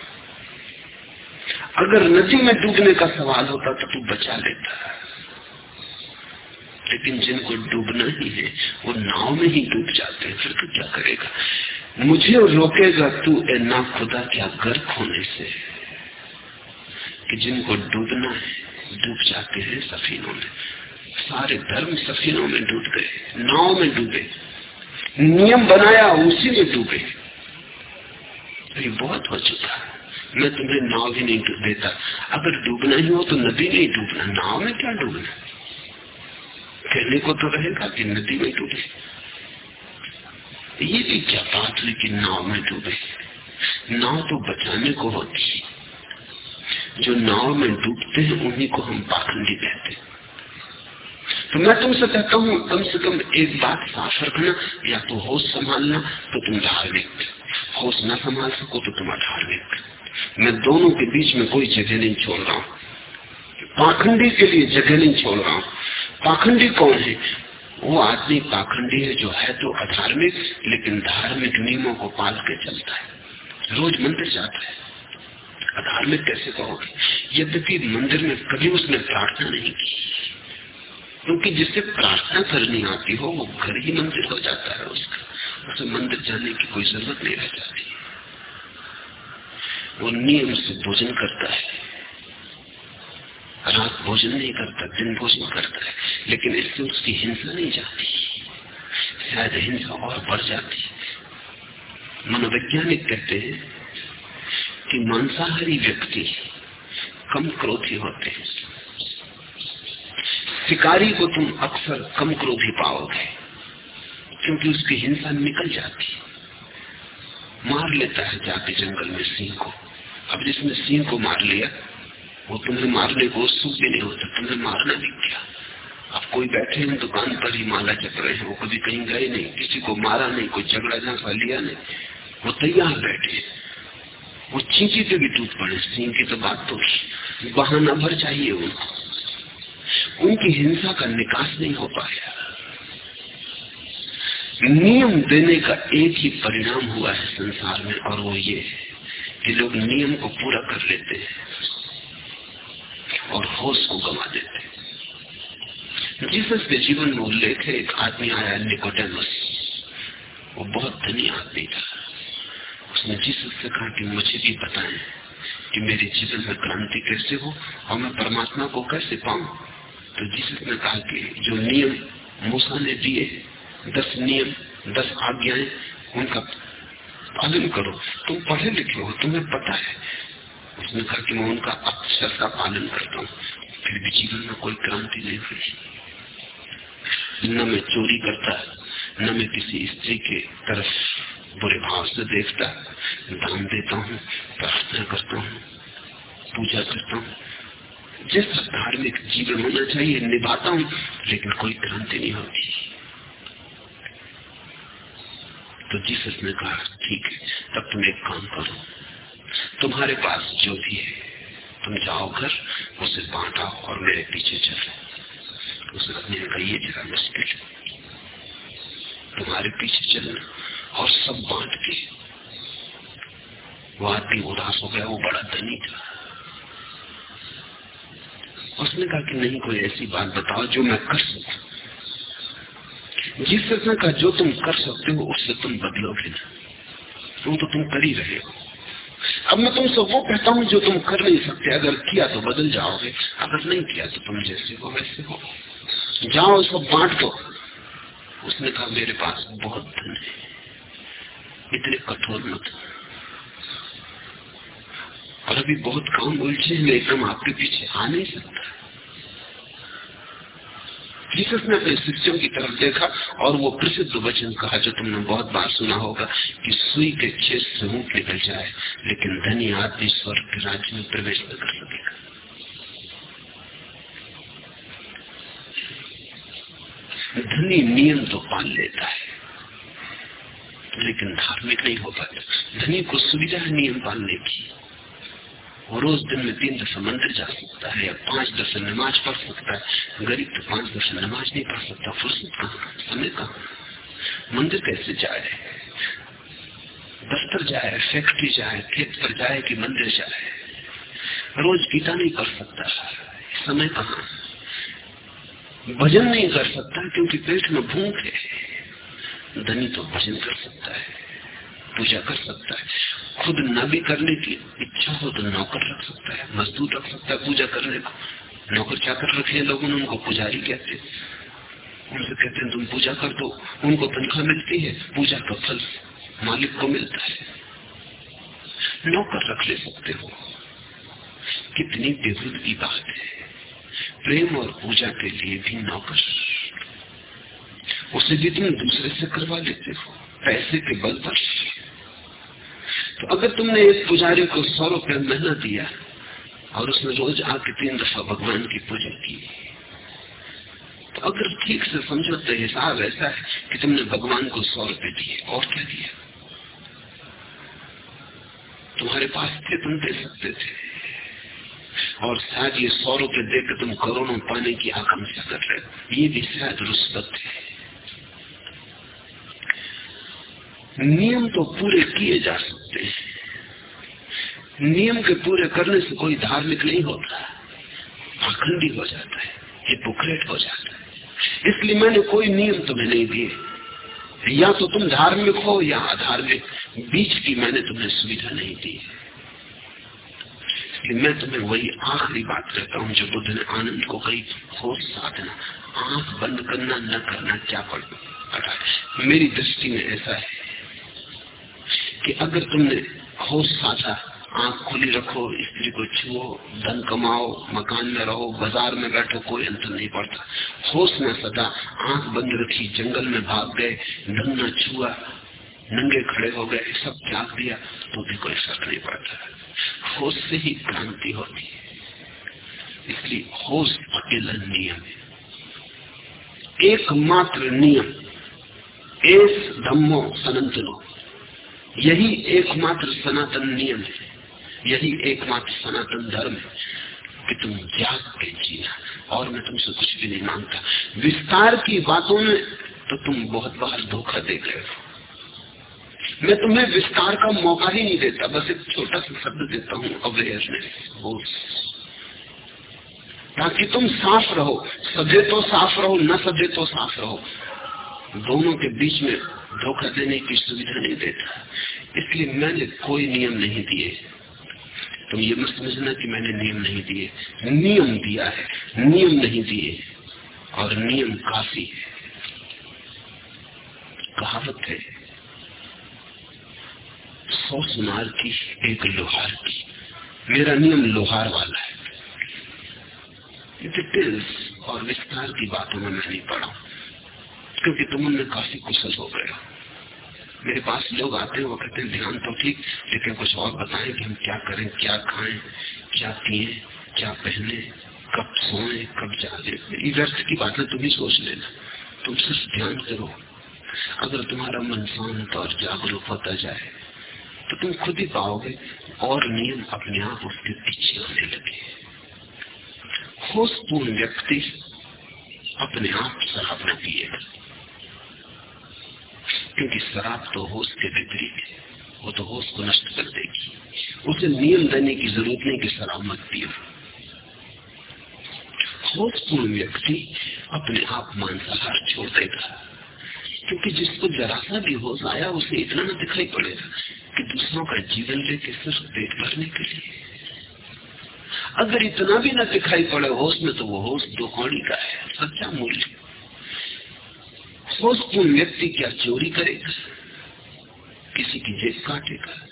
अगर नदी में डूबने का सवाल होता तो तू बचा लेता। लेकिन जिनको डूबना ही है, वो नाव में ही डूब जाते हैं, फिर तू क्या करेगा? मुझे रोकेगा तू, ए ना खुदा, क्या गर्क होने से? कि जिनको डूबना है, डूब जाते हैं सफीनों में। सारे धर्म सफीनों में डूब गए, नाव में डूबे। नियम बनाया, उसी में डूबे। ये बहुत हो चुका मैं तुम्हें नाव ही नहीं देता। अगर डूबना ही हो तो नदी में ही डूबना, नाव में क्या डूबना? कहने को तो रहेगा कि नदी में डूबे। ये भी क्या बात हुई कि नाव में डूबे। नाव तो बचाने को होती है। जो नाव में डूबते हैं, उन्हीं को हम पाखंडी कहते हैं। तो मैं तुमसे कहता हूँ, कम से कम एक बात साफ़ रखना, या तो होश संभालना तो तुम धार्मिक। होश न संभाल सको तो तुम अधार्मिक। मैं दोनों के बीच में कोई जगह नहीं छोड़ रहा हूँ। पाखंडी के लिए जगह नहीं छोड़ रहा हूँ। पाखंडी कौन है वो आदमी पाखंडी है जो है तो अधार्मिक, लेकिन धार्मिक नियमों को पाल के चलता है। रोज मंदिर जाता है। अधार्मिक कैसे कहोगे? यद्यपि मंदिर में कभी उसने प्रार्थना नहीं की। क्योंकि जिससे प्रार्थना करनी आती हो, वो घर ही मंदिर हो जाता है उसका। उसे मंदिर जाने की कोई ज़रूरत नहीं रह जाती। वो नियम से भोजन करता है। रात भोजन नहीं करता, दिन भोजन करता है, लेकिन इससे उसकी हिंसा नहीं जाती। शायद हिंसा और बढ़ जाती। मनोवैज्ञानिक कहते हैं कि मांसाहारी व्यक्ति कम क्रोधी होते हैं। शिकारी को तुम अक्सर कम क्रोधी पाओगे, क्योंकि उसकी हिंसा निकल जाती मार लेता है जाके जंगल में सिंह को। अब जिसने सिंह को मार लिया वो तुम्हें मारने को सुख भी नहीं होता तुम्हें मारना भी क्या? अब कोई बैठे हैं दुकान पर ही माला चप रहे हैं, वो कभी कहीं गए नहीं, किसी को मारा नहीं, कोई झगड़ा झांसा लिया नहीं, वो तैयार बैठे वो चींची पे भी टूट पड़े सिंह की तो बात तो बहाना भर चाहिए उनको। उनकी हिंसा का निकास नहीं हो पाया। नियम देने का एक ही परिणाम हुआ है संसार में, और वो ये है कि लोग नियम को पूरा कर लेते हैं। और होश को गवा देते जीसस के जीवन में उल्लेख है, एक आदमी आया निकोडेमस। वो बहुत धनी आदमी था। उसने जीसस से कहा कि मुझे भी बताएँ कि मेरे जीवन में क्रांति कैसे हो और मैं परमात्मा को कैसे पाऊँ। तो जीसस ने कहा कि जो नियम मूसा ने दिए, दस नियम, दस आज्ञाएँ, उनका पालन करो। तुम पढ़े लिखे हो, तुम्हें पता है उसने कहा कि मैं उनका अक्षर का पालन करता हूँ। फिर भी जीवन में कोई क्रांति नहीं हुई न मैं चोरी करता, न मैं किसी स्त्री के तरफ़ बुरे भाव से देखता। दान देता हूँ, प्रार्थना करता हूँ, पूजा करता हूँ। जैसा धार्मिक जीवन होना चाहिए, निभाता हूँ, लेकिन कोई क्रांति नहीं होती। तो जीसस ने कहा, ठीक है तब तुम एक काम करो। तुम्हारे पास जो भी है, तुम जाओ घर, उसे बांटा और मेरे पीछे चलो। उसे अपने का ये जरा मुश्किल तुम्हारे पीछे चलना और सब बांट के। वो आदमी उदास हो गया, वो बड़ा धनी था। उसने कहा कि नहीं, कोई ऐसी बात बताओ जो मैं कर सकू। जिस तरह का जो तुम कर सकते हो, उससे तुम बदलोगे ना। वो तो तुम कर ही रहे हो। अब मैं तुमसे वो कहता हूँ जो तुम कर नहीं सकते। अगर किया तो बदल जाओगे, अगर नहीं किया तो तुम जैसे हो वैसे हो। जाओ उसको बांट दो। उसने कहा, मेरे पास बहुत धन है। इतने कठोर मत और अभी बहुत काम उलझे मैं एकदम आपके पीछे आ नहीं सकता। जीसस ने अपने शिष्यों की तरफ़ देखा और वो प्रसिद्ध वचन कहा, जो तुमने बहुत बार सुना होगा कि सुई के छेद से ऊँट निकल जाए, लेकिन धनी आदमी स्वर्ग के राज्य में प्रवेश न कर सकेगा धनी नियम तो पाल लेता है, लेकिन धार्मिक नहीं हो पाता। धनी को सुविधा है नियम पालने की। वो रोज दिन में तीन दफ़ा मंदिर जा सकता है, या पाँच दफ़ा नमाज़ पढ़ सकता है। गरीब तो पाँच दफ़ा नमाज़ नहीं पढ़ सकता, फुर्सत कहा समय कहा? मंदिर कैसे जाए? दफ्तर जाए फैक्ट्री जाए, खेत पर जाए कि मंदिर जाए? रोज गीता नहीं पढ़ सकता। समय कहा भजन नहीं कर सकता, क्योंकि पेट में भूख है। धनी तो भजन कर सकता है। पूजा कर सकता है। खुद न भी करने की इच्छा हो तो नौकर रख सकता है, मजदूर रख सकता है पूजा करने को। नौकर चाकर रखे लोगों ने, उनको पुजारी कहते उनसे कहते हैं, तुम पूजा कर दो, उनको तनख्वाह मिलती है, पूजा का फल मालिक को मिलता है। नौकर रख ले सकते हो। कितनी बेहद की बात है। प्रेम और पूजा के लिए भी नौकर। उसे भी तुम दूसरे से करवा लेते हो, पैसे के बल पर। तो अगर तुमने एक पुजारी को सौ रुपये महीना दिया और उसने रोज आके तीन दफ़ा भगवान की पूजा की तो अगर ठीक से समझो तो हिसाब ऐसा है कि तुमने भगवान को सौ रुपए दिए और क्या दिया? तुम्हारे पास थे तुम दे सकते थे और शायद ये सौ रुपए देकर तुम करोड़ों पाने की आकांक्षा कर रहे हो। ये भी शायद रुस्बत है। नियम तो पूरे किए जा सकते हैं नियम के पूरे करने से कोई धार्मिक नहीं होता पाखंडी हो जाता है हिपोक्रेट हो जाता है इसलिए मैंने कोई नियम तुम्हें नहीं दिए या तो तुम धार्मिक हो या अधार्मिक बीच की मैंने तुम्हें सुविधा नहीं दी इसलिए मैं तुम्हें वही आखिरी बात कहता हूँ जो बुद्ध ने आनंद को कही होश साधना आँख बंद करना न करना क्या पड़ा मेरी दृष्टि में ऐसा है कि अगर तुमने होश साधा, आँख खुली रखो, स्त्री को छुओ, धन कमाओ, मकान में रहो, बाज़ार में बैठो, कोई अंतर नहीं पड़ता। होश न सदा, आँख बंद रखी, जंगल में भाग गए धन न छुआ, नंगे खड़े हो गए, सब त्याग दिया तो भी कोई फ़र्क नहीं पड़ता। होश से ही क्रांति होती है। इसलिए होश अकेला नियम है। एकमात्र नियम, एस धम्मो सनंतनो। यही एकमात्र सनातन नियम है। यही एकमात्र सनातन धर्म है कि तुम जाग के जीना। और मैं तुमसे कुछ भी नहीं माँगता। विस्तार की बातों में तो तुम बहुत बार धोखा दे गए हो। मैं तुम्हें विस्तार का मौका ही नहीं देता, बस एक छोटा सा शब्द देता हूँ अवेयरनेस ताकि तुम साफ़ रहो सजे तो साफ़ रहो, न सजे तो साफ़ रहो। दोनों के बीच में धोखा देने की सुविधा नहीं देता। इसलिए मैंने कोई नियम नहीं दिए। तुम ये मत समझना कि मैंने नियम नहीं दिए। नियम दिया है। नियम नहीं दिए। और नियम काफ़ी है। कहावत है सौ सुनार की एक लोहार की। मेरा नियम लोहार वाला है। डिटेल्स और विस्तार की बातों में मैं नहीं पढ़ा क्योंकि तुम उनमें काफ़ी कुशल हो गए। मेरे पास लोग आते हैं, वो कहते हैं, ध्यान तो ठीक, लेकिन कुछ और बताएँ कि हम क्या करें, क्या खाएँ, क्या पिए, क्या पहने, कब सोए, कब जागे। व्यर्थ की बातें तुम ही सोच लेना। तुम सिर्फ़ ध्यान करो। अगर तुम्हारा मन शांत और जागरूक होता जाए तो तुम खुद ही पाओगे, और नियम अपने आप उसके पीछे आने लगे। होशपूर्ण व्यक्ति अपने आप शराब न पिएगा क्योंकि शराब तो होश के विपरीत है। वो तो होश को नष्ट कर देगी। उसे नियम देने की ज़रूरत नहीं कि शराब मत पियो। होशपूर्ण व्यक्ति अपने आप मांसाहार छोड़ देगा। क्योंकि जिसको जरा सा भी होश आया उसे इतना न दिखाई पड़ेगा कि दूसरों का जीवन लेके सिर्फ़ पेट भरने के लिए। अगर इतना भी ना दिखाई पड़े होश में तो वो होश दो का है। सच्चा मूल्य होशपूर्ण व्यक्ति क्या चोरी करेगा किसी की जेब काटेगा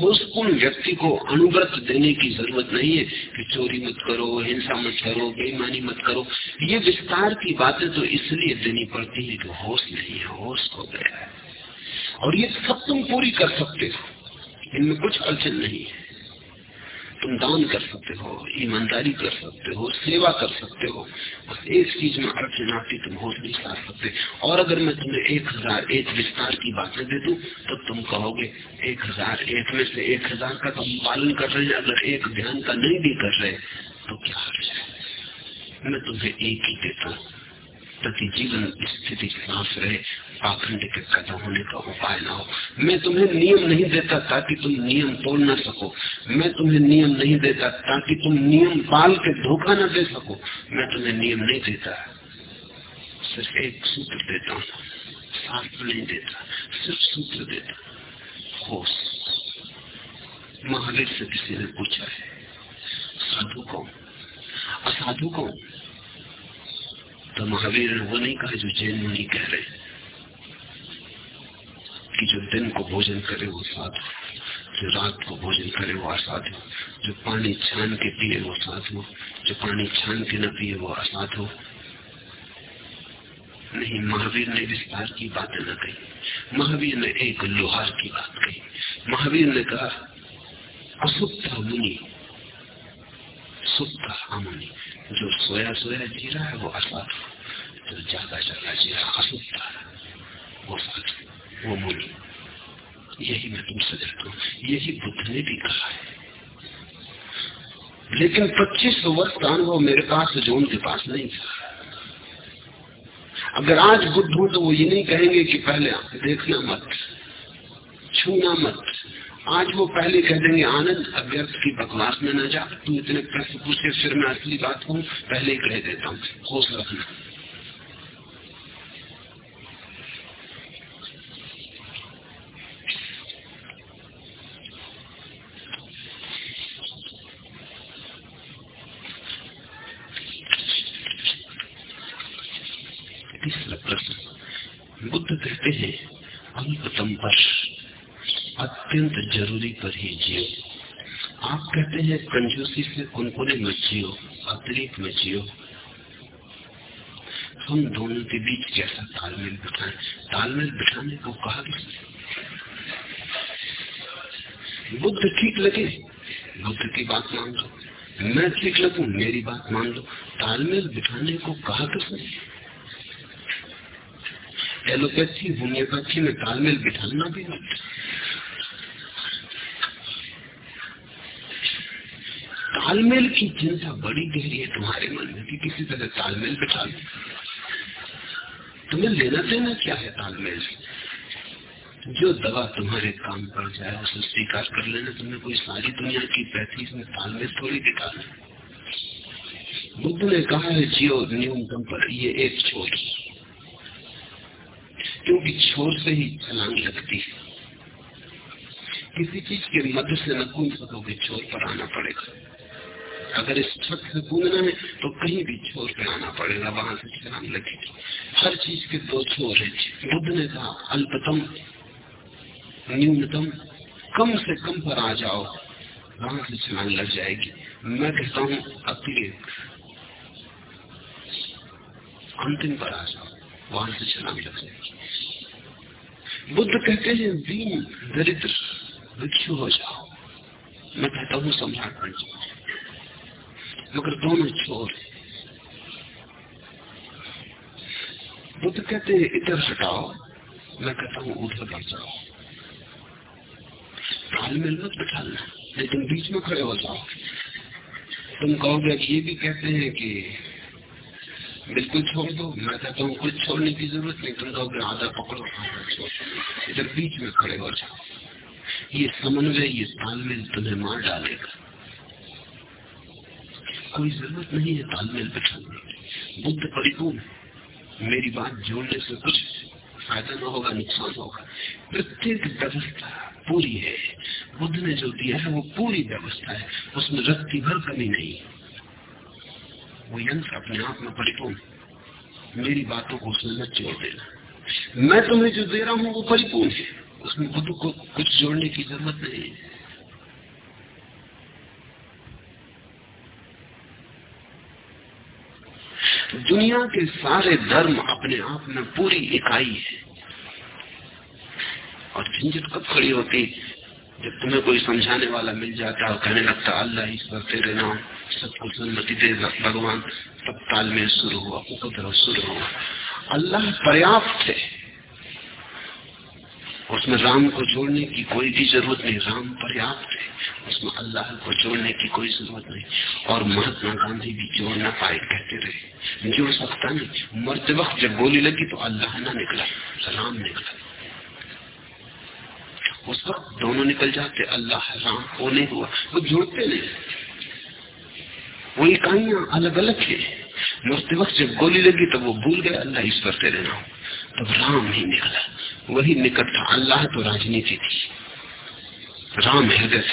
होशपूर्ण व्यक्ति को अनुव्रत देने की ज़रूरत नहीं है कि चोरी मत करो, हिंसा मत करो, बेईमानी मत करो। ये विस्तार की बातें तो इसलिए देनी पड़ती है कि होश नहीं है, होश हो गया है। और ये सब तुम पूरी कर सकते हो। इनमें कुछ अड़चन नहीं है। तुम दान कर सकते हो, ईमानदारी कर सकते हो, सेवा कर सकते हो, बस एक चीज़ में अड़चन आती तुम होश नहीं ला सकते। और अगर मैं तुम्हें एक हज़ार एक विस्तार की बातें दे दूँ तो तुम कहोगे, एक हज़ार एक में से एक हज़ार का तुम पालन कर रहे हैं, अगर एक ध्यान का नहीं भी कर रहे तो क्या हर्ज है? मैं तुम्हें एक ही देता हूँ। ताकि जीवन स्थिति सांस रहे, पाखंड के पैदा होने का उपाय ना हो। मैं तुम्हें नियम नहीं देता ताकि तुम नियम तोड़ ना सको। मैं तुम्हें नियम नहीं देता ताकि तुम नियम पाल के धोखा ना दे सको। मैं तुम्हें नियम नहीं देता। सिर्फ़ एक सूत्र देता हूँ। शास्त्र नहीं देता। सिर्फ़ सूत्र देता होश। महावीर से किसी ने पूछा है, साधु कौन? असाधु कौन? तो महावीर ने वो नहीं कहा जो जैन मुनि कह रहे कि जो दिन को भोजन करे वो साधु, जो रात को भोजन करे वो असाधु, जो पानी छान के पिए वो साधु, जो पानी छान के न पिए वो असाधु। नहीं, महावीर ने विस्तार की बातें न कही। महावीर ने एक लोहार की बात कही। महावीर ने कहा, असुप्त मुनि, सुप्त अमुनि जो सोया सोया जी रहा है वो असाधु। जो जागा जागा जी रहा वो साधु वो मुनि यही मैं तुमसे कहता हूँ, यही बुद्ध ने भी कहा है। लेकिन पच्चीस वर्ष का अनुभव मेरे पास जो उनके पास नहीं था। अगर आज बुद्ध हो तो वो ये नहीं कहेंगे कि पहले देखना मत, छूना मत। आज वो पहले कह देंगे, आनंद अभ्यर्थ की बकवास में न जा। तू इतने प्रश्न पूछे, फिर मैं असली बात कहूँ, पहले ही कह देता हूँ। होश रखना तीसरा प्रश्न बुद्ध कहते हैं अल्पतम पर अत्यंत ज़रूरी पर ही जियो आप कहते हैं कंजूसी से कुनकुने मत जियो अतिरिक्त में जियो हम दोनों के बीच कैसा तालमेल बिठाए तालमेल बिठाने को कहा किसने बुद्ध ठीक लगे। बुद्ध की बात मान लो। मैं ठीक लगू, मेरी बात मान लो। तालमेल बिठाने को कहा किसने? एलोपैथी, होम्योपैथी में तालमेल बिठाना भी मत तालमेल की चिंता बड़ी गहरी है तुम्हारे मन में कि किसी तरह तालमेल बिठा लो तुम्हें लेना देना क्या है तालमेल? जो दवा तुम्हारे काम पड़ जाए, उसे स्वीकार कर लेना। तुम्हें कोई सारी दुनिया की पैथी में तालमेल थोड़ी दिखाना बुद्ध ने कहा है जियो न्यूनतम पर, ये एक छोर क्योंकि छोर से ही छलांग लगती है। किसी चीज़ के मध्य से न कूद सकोगे छोर पर आना पड़ेगा। अगर इस छत से कूदना है तो कहीं भी छोर आना पड़ेगा, वहाँ से छलांग लगेगी हर चीज़ के दो छोर है बुद्ध ने कहा अल्पतम, न्यूनतम, कम से कम पर आ जाओ, वहाँ से छलांग लग जाएगी। मैं कहता हूँ अतिरिक्त अंतिम पर आ जाओ, वहाँ से छलांग लग जाएगी। बुद्ध कहते हैं, दीन, दरिद्र, भिक्षु हो जाओ। मैं कहता हूँ, सम्राट बन जाओ। मगर दोनों छोर बुद्ध कहते हैं इधर हटाओ, मैं कहता हूँ, उधर बढ़ जाओ। तालमेल मत बिठाना लेकिन बीच में खड़े हो जाओ। तुम कहोगे ये भी कहते हैं कि बिल्कुल छोड़ दो, मैं कहता हूँ कुछ छोड़ने की ज़रूरत नहीं। तुम कहोगे, आधा पकड़ो, आधा छोड़। इधर बीच में खड़े हो जाओ। ये समन्वय, ये तालमेल तुम्हें मार डालेगा। कोई ज़रूरत नहीं है, तालमेल बिठाने बुद्ध परिपूर्ण मेरी बात जोड़ने से कुछ फ़ायदा न होगा, नुकसान होगा। प्रत्येक व्यवस्था पूरी है। बुद्ध ने जो दिया है, वो पूरी व्यवस्था है। उसमें रत्ती भर कमी नहीं। वो यंत्र अपने आप में परिपूर्ण मेरी बातों को उसमें मत जोड़ देना। मैं तुम्हें जो दे रहा हूँ, वो परिपूर्ण है। उसमें बुद्ध को कुछ जोड़ने की ज़रूरत नहीं है। दुनिया के सारे धर्म अपने आप में पूरी इकाई है। और झंझट कब खड़ी होती? जब तुम्हें कोई समझाने वाला मिल जाता और कहने लगता, अल्लाह ईश्वर तेरे नाम सबको सन्मति दे, भगवान। तब तालमेल शुरू हुआ उपद्रव शुरू हुआ। अल्लाह पर्याप्त है। उसमें राम को जोड़ने की कोई भी ज़रूरत नहीं, राम पर्याप्त है। उसमें अल्लाह को जोड़ने की कोई ज़रूरत नहीं। और महात्मा गांधी भी जोड़ ना पाए, कहते रहे जोड़ सकता नहीं, मरते वक्त जब गोली लगी तो अल्लाह ना निकला, राम निकला। उस वक्त दोनों निकल जाते, अल्लाह राम वो नहीं हुआ, वो जोड़ते नहीं। वो इकाइया अलग अलग है। मरते वक्त जब गोली लगी तब वो भूल गए, अल्लाह ईश्वर तेरे नाम। तब राम ही निकला। वही निकट था अल्लाह तो राजनीति थी। राम हृदय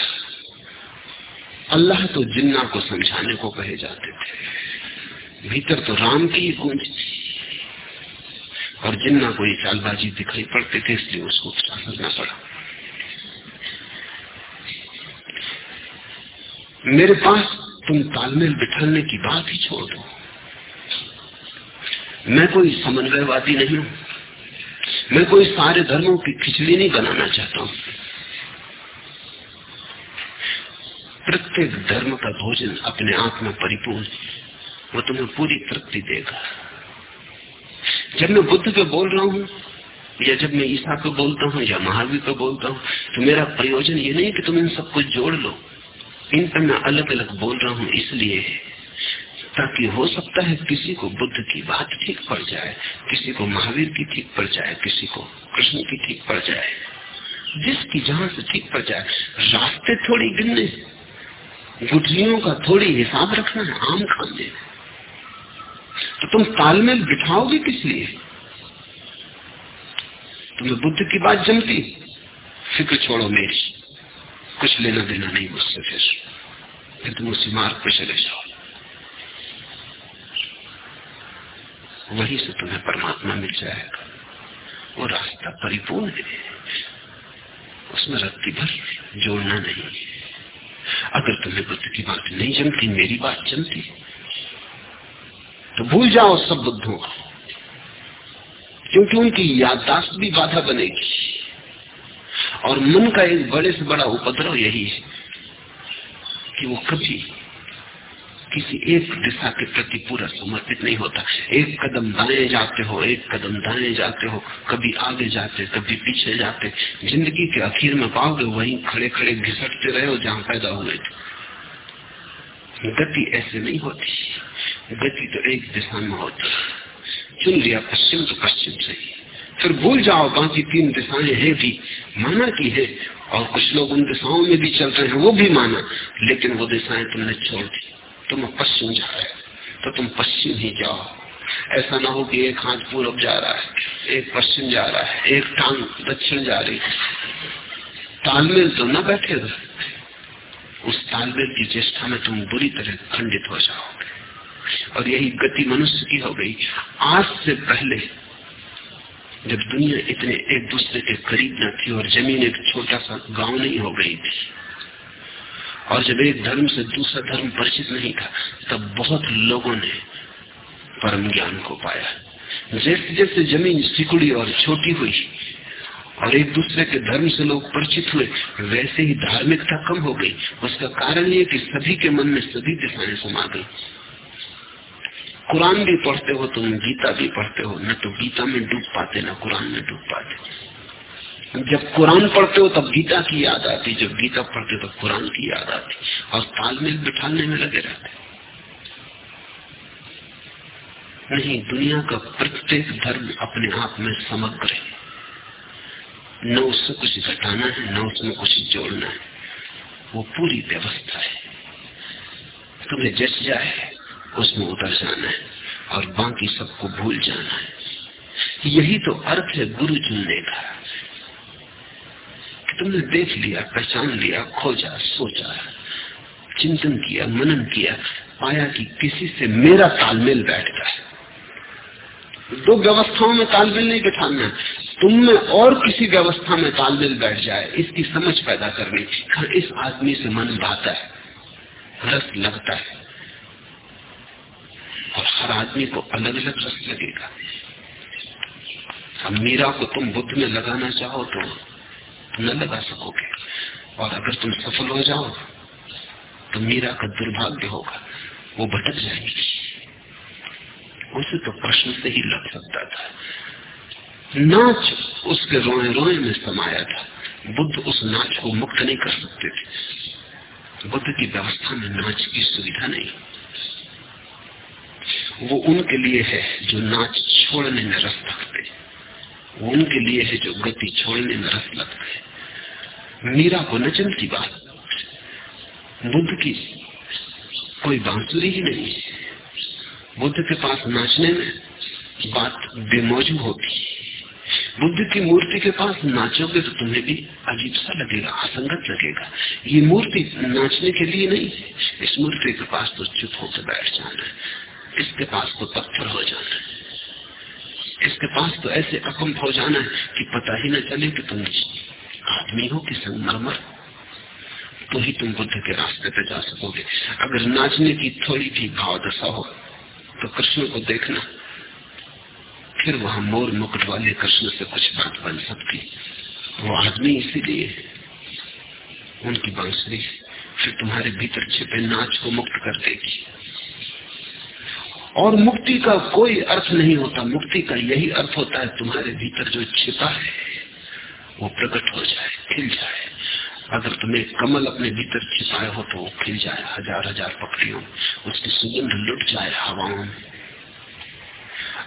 अल्लाह तो जिन्ना को समझाने को कहे जाते थे। भीतर तो राम की ही गूंज थी। और जिन्ना को ये चालबाजी दिखाई पड़ते थे, इसलिए उसको समझना पड़ा। मेरे पास तुम तालमेल बिठाने की बात ही छोड़ दो। मैं कोई समन्वयवादी नहीं हूँ। मैं कोई सारे धर्मों की खिचड़ी नहीं बनाना चाहता हूँ। प्रत्येक धर्म का भोजन अपने आप में परिपूर्ण वो तुम्हें पूरी तृप्ति देगा। जब मैं बुद्ध पे बोल रहा हूँ, या जब मैं ईसा पे बोलता हूँ, या महावीर पे बोलता हूँ तो मेरा प्रयोजन ये नहीं कि तुम इन सबको जोड़ लो। इन पर मैं अलग अलग बोल रहा हूँ, इसलिए ताकि हो सकता है किसी को बुद्ध की बात ठीक पड़ जाए, किसी को महावीर की ठीक पड़ जाए, किसी को कृष्ण की ठीक पड़ जाए। जिसकी जहाँ से ठीक पड़ जाए, रास्ते थोड़ी गिनने, गुठलियों का थोड़ी हिसाब रखना है, आम खाने तो तुम तालमेल बिठाओगे किस लिए? तुम्हें बुद्ध की बात जमती? फ़िक्र छोड़ो मेरी। कुछ लेना देना नहीं मुझसे फिर। फिर तुम उसी मार्ग पे चले जाओ। वहीं से तुम्हें परमात्मा मिल जाएगा। वो रास्ता परिपूर्ण है। उसमें रत्ती भर जोड़ना नहीं अगर तुम्हें बुद्ध की बात नहीं जमती, मेरी बात जमती तो भूल जाओ सब बुद्धों को। क्योंकि उनकी याददाश्त भी बाधा बनेगी। और मन का एक बड़े से बड़ा उपद्रव यही है कि वो कभी किसी एक दिशा के प्रति पूरा समर्पित नहीं होता। एक कदम दाएँ जाते हो, एक कदम दाएँ जाते हो, कभी आगे जाते, कभी पीछे जाते। ज़िंदगी के आखिर में पाओगे वहीं खड़े खड़े घिसटते रहे हो जहाँ पैदा हुए थे। गति ऐसे नहीं होती। गति तो एक दिशा में होती चुन लिया पश्चिम तो पश्चिम से ही। फिर भूल जाओ बाकी तीन दिशाएँ हैं भी। माना की है, और कुछ लोग उन दिशाओं में भी चल रहे हैं, वो भी माना। लेकिन वो दिशाएँ तुमने छोड़ दी। तुम पश्चिम जा रहे तो तुम पश्चिम ही जाओ। ऐसा ना हो कि एक हाथ पूर्व जा रहा है, एक पश्चिम जा रहा है, एक टांग दक्षिण जा रही है। तालमेल तो न बैठेगा उस तालमेल की चेष्टा में तुम बुरी तरह खंडित हो जाओगे। और यही गति मनुष्य की हो गई। आज से पहले जब दुनिया इतने एक दूसरे के करीब न थी और ज़मीन एक छोटा सा गाँव नहीं हो गई थी और जब एक धर्म से दूसरा धर्म परिचित नहीं था, तब बहुत लोगों ने परम ज्ञान को पाया। जैसे जैसे ज़मीन सिकुड़ी और छोटी हुई, और एक दूसरे के धर्म से लोग परिचित हुए, वैसे ही धार्मिकता कम हो गई। उसका कारण ये कि सभी के मन में सभी दिशाएँ समा गई। कुरान भी पढ़ते हो, तुम गीता भी पढ़ते हो, न तो गीता में डूब पाते, न कुरान में डूब पाते। जब कुरान पढ़ते हो तब गीता की याद आती जब गीता पढ़ते हो तो कुरान की याद आती और तालमेल बिठाने में लगे रहते नहीं, दुनिया का प्रत्येक धर्म अपने आप में समग्र है। न उससे कुछ घटाना है, न उसमें कुछ जोड़ना है। वो पूरी व्यवस्था है। तुम्हें जस जाए, उसमें उतर जाना है और बाकी सबको भूल जाना है। यही तो अर्थ है गुरु चुनने का तुमने देख लिया, पहचान लिया, खोजा, सोचा, चिंतन किया, मनन किया, पाया कि किसी से मेरा तालमेल बैठता है। दो व्यवस्थाओं में तालमेल नहीं बैठाना। तुम में और किसी व्यवस्था में तालमेल बैठ जाए, इसकी समझ पैदा करनी हर इस आदमी से मन भाता है, रस लगता है। और हर आदमी को अलग अलग रस लगेगा। अब मीरा को तुम बुद्ध में लगाना चाहो तो न लगा सकोगे और अगर तुम सफल हो जाओ तो मीरा का दुर्भाग्य होगा। वो भटक जाएगी। उसे तो प्रश्न से ही लग सकता था। नाच उसके रोए रोए में समाया था। बुद्ध उस नाच को मुक्त नहीं कर सकते थे। बुद्ध की व्यवस्था में नाच की सुविधा नहीं। वो उनके लिए है जो नाच छोड़ने में रस रखते। वो उनके लिए है जो गति छोड़ने में रस लगते मीरा को न चलती बात। बुद्ध की कोई बांसुरी ही नहीं। बुद्ध के पास नाचने में बात बेमौजू होती। बुद्ध की मूर्ति के पास नाचोगे तो तुम्हें भी अजीब सा लगेगा, असंगत लगेगा। ये मूर्ति नाचने के लिए नहीं, इस मूर्ति के पास तो चुप होकर बैठ जाना है। इसके पास तो पत्थर हो जाना है। इसके पास तो ऐसे अकम्प हो जाना है कि पता ही न चले कि तुम आदमी हो कि संगमरमर तो ही तुम बुद्ध के रास्ते पे जा सकोगे। अगर नाचने की थोड़ी भी भाव दशा हो तो कृष्ण को देखना। फिर वहाँ मोर मुकुट वाले कृष्ण से कुछ बात बन सकती। वो आदमी इसीलिए उनकी बांसुरी फिर तुम्हारे भीतर छिपे नाच को मुक्त कर देगी। और मुक्ति का कोई अर्थ नहीं होता। मुक्ति का यही अर्थ होता है, तुम्हारे भीतर जो छिपा है वो प्रकट हो जाए, खिल जाए। अगर तुम्हें कमल अपने भीतर छिपाए हो तो वो खिल जाए, हज़ार हज़ार पक्षियों। उसकी सुगंध लुट जाए हवाओं में।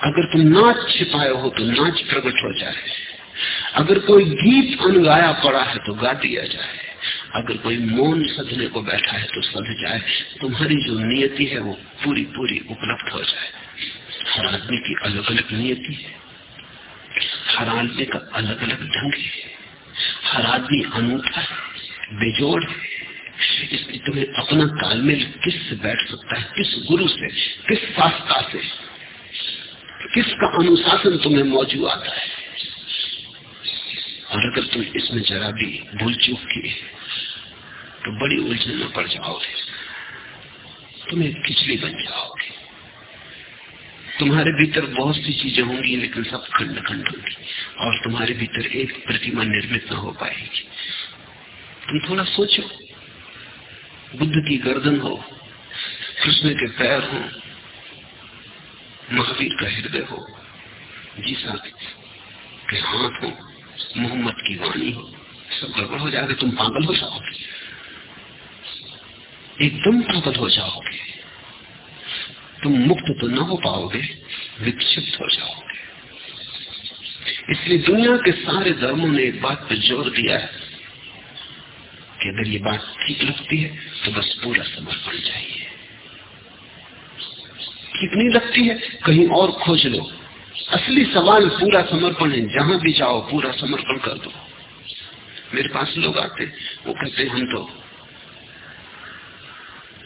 अगर तुम नाच छिपाए हो तो नाच प्रकट हो जाए। अगर कोई गीत अनगाया पड़ा है तो गा दिया जाए। अगर कोई मौन सजने को बैठा है तो सज जाए। तुम्हारी जो नियति है वो पूरी पूरी उपलब्ध हो जाए। हर आदमी की अलग अलग नियति है। हर आदमी का अलग अलग ढंग है हर आदमी अनूठा है, बेजोड़ है। इसलिए तुम्हें अपना तालमेल किस से बैठ सकता है? किस गुरु से? किस शास्त्रा से? किसका अनुशासन तुम्हें मौजूद आता है? और अगर तुम इसमें जरा भी भूल चूक की तो बड़ी उलझन में पड़ जाओगे। तुम एक खिचड़ी बन जाओगे। तुम्हारे भीतर बहुत सी चीज़ें होंगी, लेकिन सब खंड खंड होंगी, और तुम्हारे भीतर एक प्रतिमा निर्मित न हो पाएगी। तुम थोड़ा सोचो, बुद्ध की गर्दन हो, कृष्ण के पैर हो, महावीर का हृदय हो जीसा के हाथ हो, मोहम्मद की वाणी हो, सब गड़बड़ हो जाएगा, तुम पागल हो जाओगे। एकदम पागल हो जाओगे। तुम मुक्त तो न हो पाओगे, विक्षिप्त हो जाओगे। इसलिए दुनिया के सारे धर्मों ने एक बात पर ज़ोर दिया है कि अगर ये बात ठीक लगती है तो बस पूरा समर्पण चाहिए। ठीक नहीं लगती है, कहीं और खोज लो। असली सवाल पूरा समर्पण है, जहाँ भी जाओ, पूरा समर्पण कर दो। मेरे पास लोग आते, वो कहते, हम तो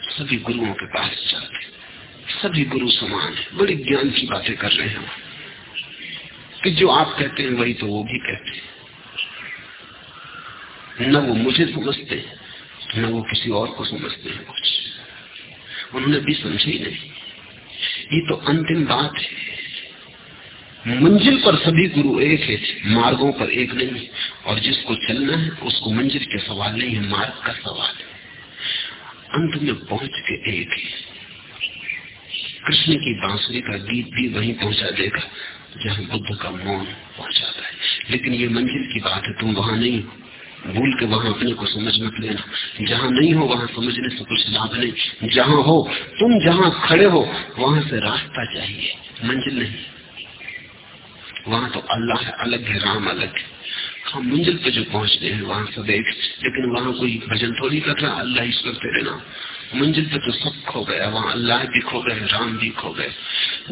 सभी गुरुओं के पास जाते सभी गुरु समान है। बड़ी ज्ञान की बातें कर रहे हैं कि जो आप कहते हैं, वही तो वो भी कहते हैं। न वो मुझे समझते न वो किसी और को समझते हैं कुछ। उन्होंने भी समझे नहीं। ये तो अंतिम बात है। मंजिल पर सभी गुरु एक है, मार्गों पर एक नहीं। और जिसको चलना है, उसको मंजिल के सवाल नहीं है, मार्ग का सवाल है। अंत में पहुँच के एक है। कृष्ण की बांसुरी का गीत भी वहीं पहुँचा देगा, जहाँ बुद्ध का मौन पहुंचाता है। लेकिन ये मंजिल की बात है, तुम वहाँ नहीं भूल के वहाँ अपने को समझ मत लेना। जहाँ नहीं हो, वहाँ समझने से कुछ लाभ नहीं। जहाँ हो, तुम जहाँ खड़े हो, वहाँ से रास्ता चाहिए, मंजिल नहीं। वहाँ तो अल्लाह है, अलग है, राम अलग है। हम मंजिल पे जो पहुँचते हैं, वहाँ सब एक, लेकिन वहाँ कोई भजन थोड़ी कर रहा अल्लाह ईश्वर तेरे नाम। मंजिल पे तो सब खो गया वहाँ अल्लाह भी खो गए राम भी खो गए